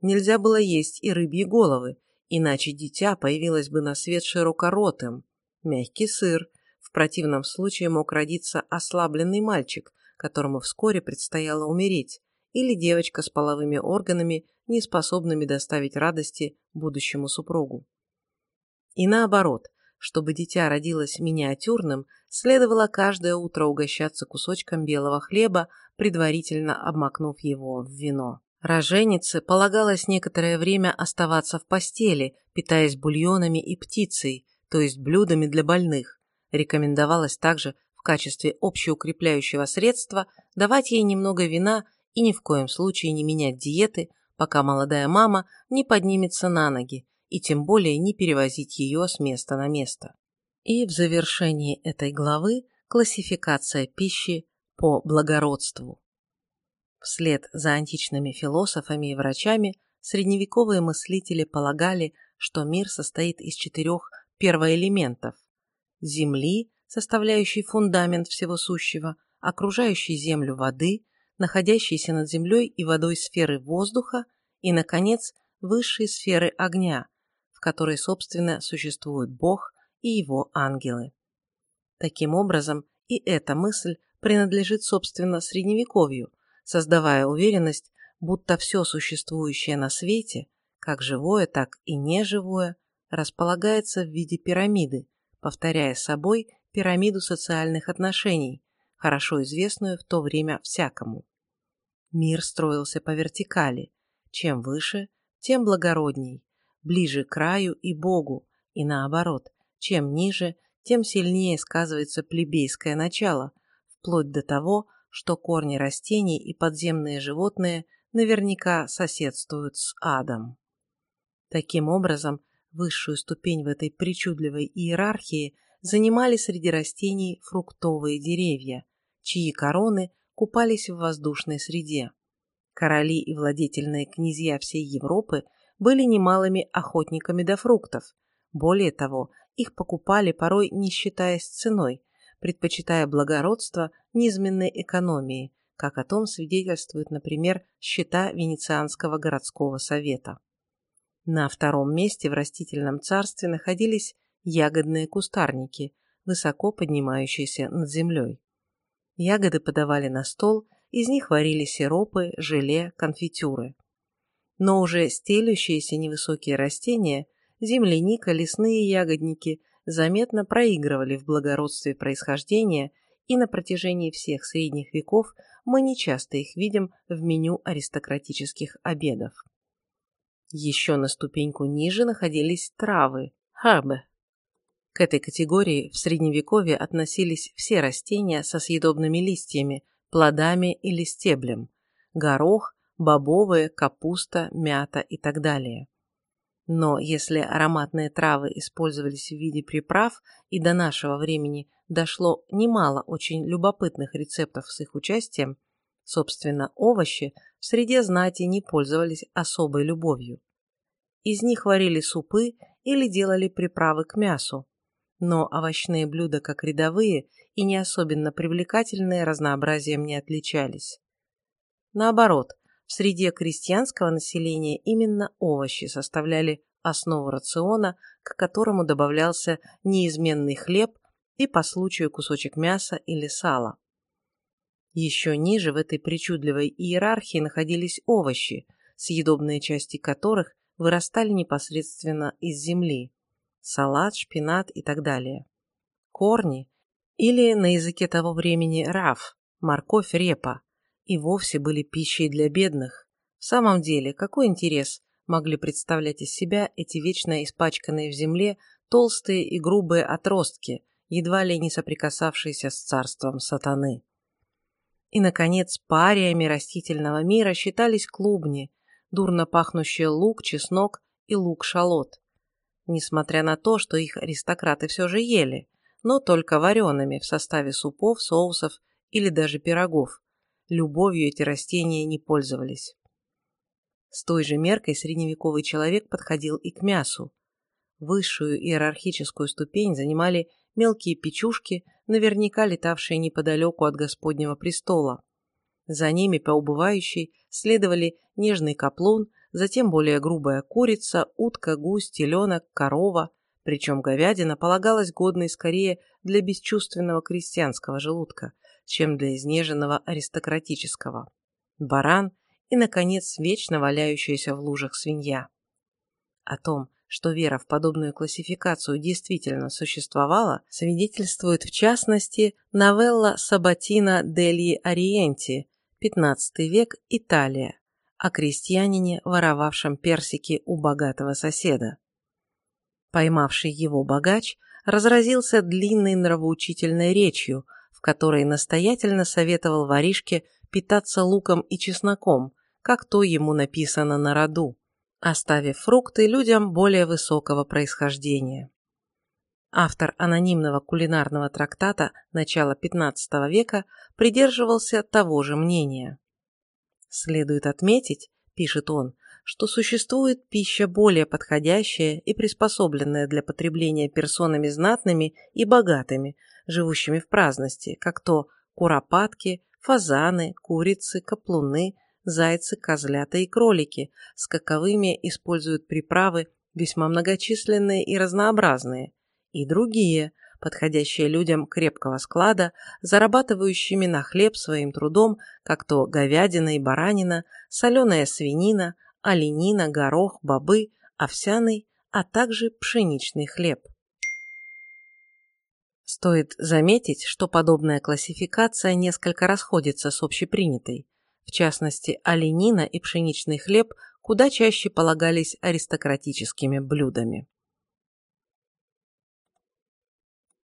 Нельзя было есть и рыбьи головы, иначе дитя появилось бы на свет широкоротым. Мягкий сыр, в противном случае мог родиться ослабленный мальчик, которому вскоре предстояло умереть, или девочка с половыми органами, не способными доставить радости будущему супругу. И наоборот, чтобы дитя родилось миниатюрным, следовало каждое утро угощаться кусочком белого хлеба, предварительно обмакнув его в вино. Роженице полагалось некоторое время оставаться в постели, питаясь бульонами и птицей, то есть блюдами для больных. Рекомендовалось также качестве общеукрепляющего средства давать ей немного вина и ни в коем случае не менять диеты, пока молодая мама не поднимется на ноги, и тем более не перевозить ее с места на место. И в завершении этой главы классификация пищи по благородству. Вслед за античными философами и врачами средневековые мыслители полагали, что мир состоит из четырех первоэлементов – земли, составляющий фундамент всего сущего, окружающей Землю воды, находящиеся над землей и водой сферы воздуха и, наконец, высшие сферы огня, в которой, собственно, существует Бог и его ангелы. Таким образом, и эта мысль принадлежит, собственно, Средневековью, создавая уверенность, будто все существующее на свете, как живое, так и неживое, располагается в виде пирамиды, повторяя собой пирамиду социальных отношений, хорошо известную в то время всякому. Мир строился по вертикали. Чем выше, тем благородней, ближе к краю и Богу, и наоборот, чем ниже, тем сильнее сказывается плебейское начало, вплоть до того, что корни растений и подземные животные наверняка соседствуют с адом. Таким образом, высшую ступень в этой причудливой иерархии занимали среди растений фруктовые деревья, чьи короны купались в воздушной среде. Короли и владетельные князья всей Европы были немалыми охотниками до фруктов. Более того, их покупали порой не считаясь ценой, предпочитая благородство низменной экономии, как о том свидетельствуют, например, счета Венецианского городского совета. На втором месте в растительном царстве находились ягодные кустарники, высоко поднимающиеся над землей. Ягоды подавали на стол, из них варили сиропы, желе, конфитюры. Но уже стелющиеся невысокие растения, земляника, лесные ягодники заметно проигрывали в благородстве происхождения, и на протяжении всех средних веков мы нечасто их видим в меню аристократических обедов. Еще на ступеньку ниже находились травы, хабы. К этой категории в Средневековье относились все растения со съедобными листьями, плодами или стеблем – горох, бобовые, капуста, мята и так далее. Но если ароматные травы использовались в виде приправ и до нашего времени дошло немало очень любопытных рецептов с их участием, собственно, овощи в среде знати не пользовались особой любовью. Из них варили супы или делали приправы к мясу, но овощные блюда как рядовые и не особенно привлекательные разнообразием не отличались. Наоборот, в среде крестьянского населения именно овощи составляли основу рациона, к которому добавлялся неизменный хлеб и по случаю кусочек мяса или сала. Еще ниже в этой причудливой иерархии находились овощи, съедобные части которых вырастали непосредственно из земли – салат, шпинат и так далее. Корни, или на языке того времени раф, морковь, репа, и вовсе были пищей для бедных. В самом деле, какой интерес могли представлять из себя эти вечно испачканные в земле толстые и грубые отростки, едва ли не соприкасавшиеся с царством сатаны. И, наконец, париями растительного мира считались клубни, дурно пахнущие лук, чеснок и лук-шалот. Несмотря на то, что их аристократы все же ели, но только вареными в составе супов, соусов или даже пирогов. Любовью эти растения не пользовались. С той же меркой средневековый человек подходил и к мясу. Высшую иерархическую ступень занимали мелкие печушки, наверняка летавшие неподалеку от Господнего престола. За ними по убывающей следовали нежный каплун, затем более грубая курица, утка, гусь, теленок, корова, причем говядина полагалась годной скорее для бесчувственного крестьянского желудка, чем для изнеженного аристократического. Баран и, наконец, вечно валяющаяся в лужах свинья. О том, что вера в подобную классификацию действительно существовала, свидетельствует в частности новелла Сабатина Дельи Ориенти XV век Италия о крестьянине, воровавшем персики у богатого соседа. Поймавший его богач разразился длинной нравоучительной речью, в которой настоятельно советовал воришке питаться луком и чесноком, как то ему написано на роду, оставив фрукты людям более высокого происхождения. Автор анонимного кулинарного трактата начала XV века придерживался того же мнения. Следует отметить, пишет он, что существует пища более подходящая и приспособленная для потребления персонами знатными и богатыми, живущими в праздности, как то куропатки, фазаны, курицы, каплуны, зайцы, козлята и кролики, с каковыми используют приправы весьма многочисленные и разнообразные, и другие, подходящие людям крепкого склада, зарабатывающими на хлеб своим трудом, как то говядина и баранина, соленая свинина, оленина, горох, бобы, овсяный, а также пшеничный хлеб. Стоит заметить, что подобная классификация несколько расходится с общепринятой. В частности, оленина и пшеничный хлеб куда чаще полагались аристократическими блюдами.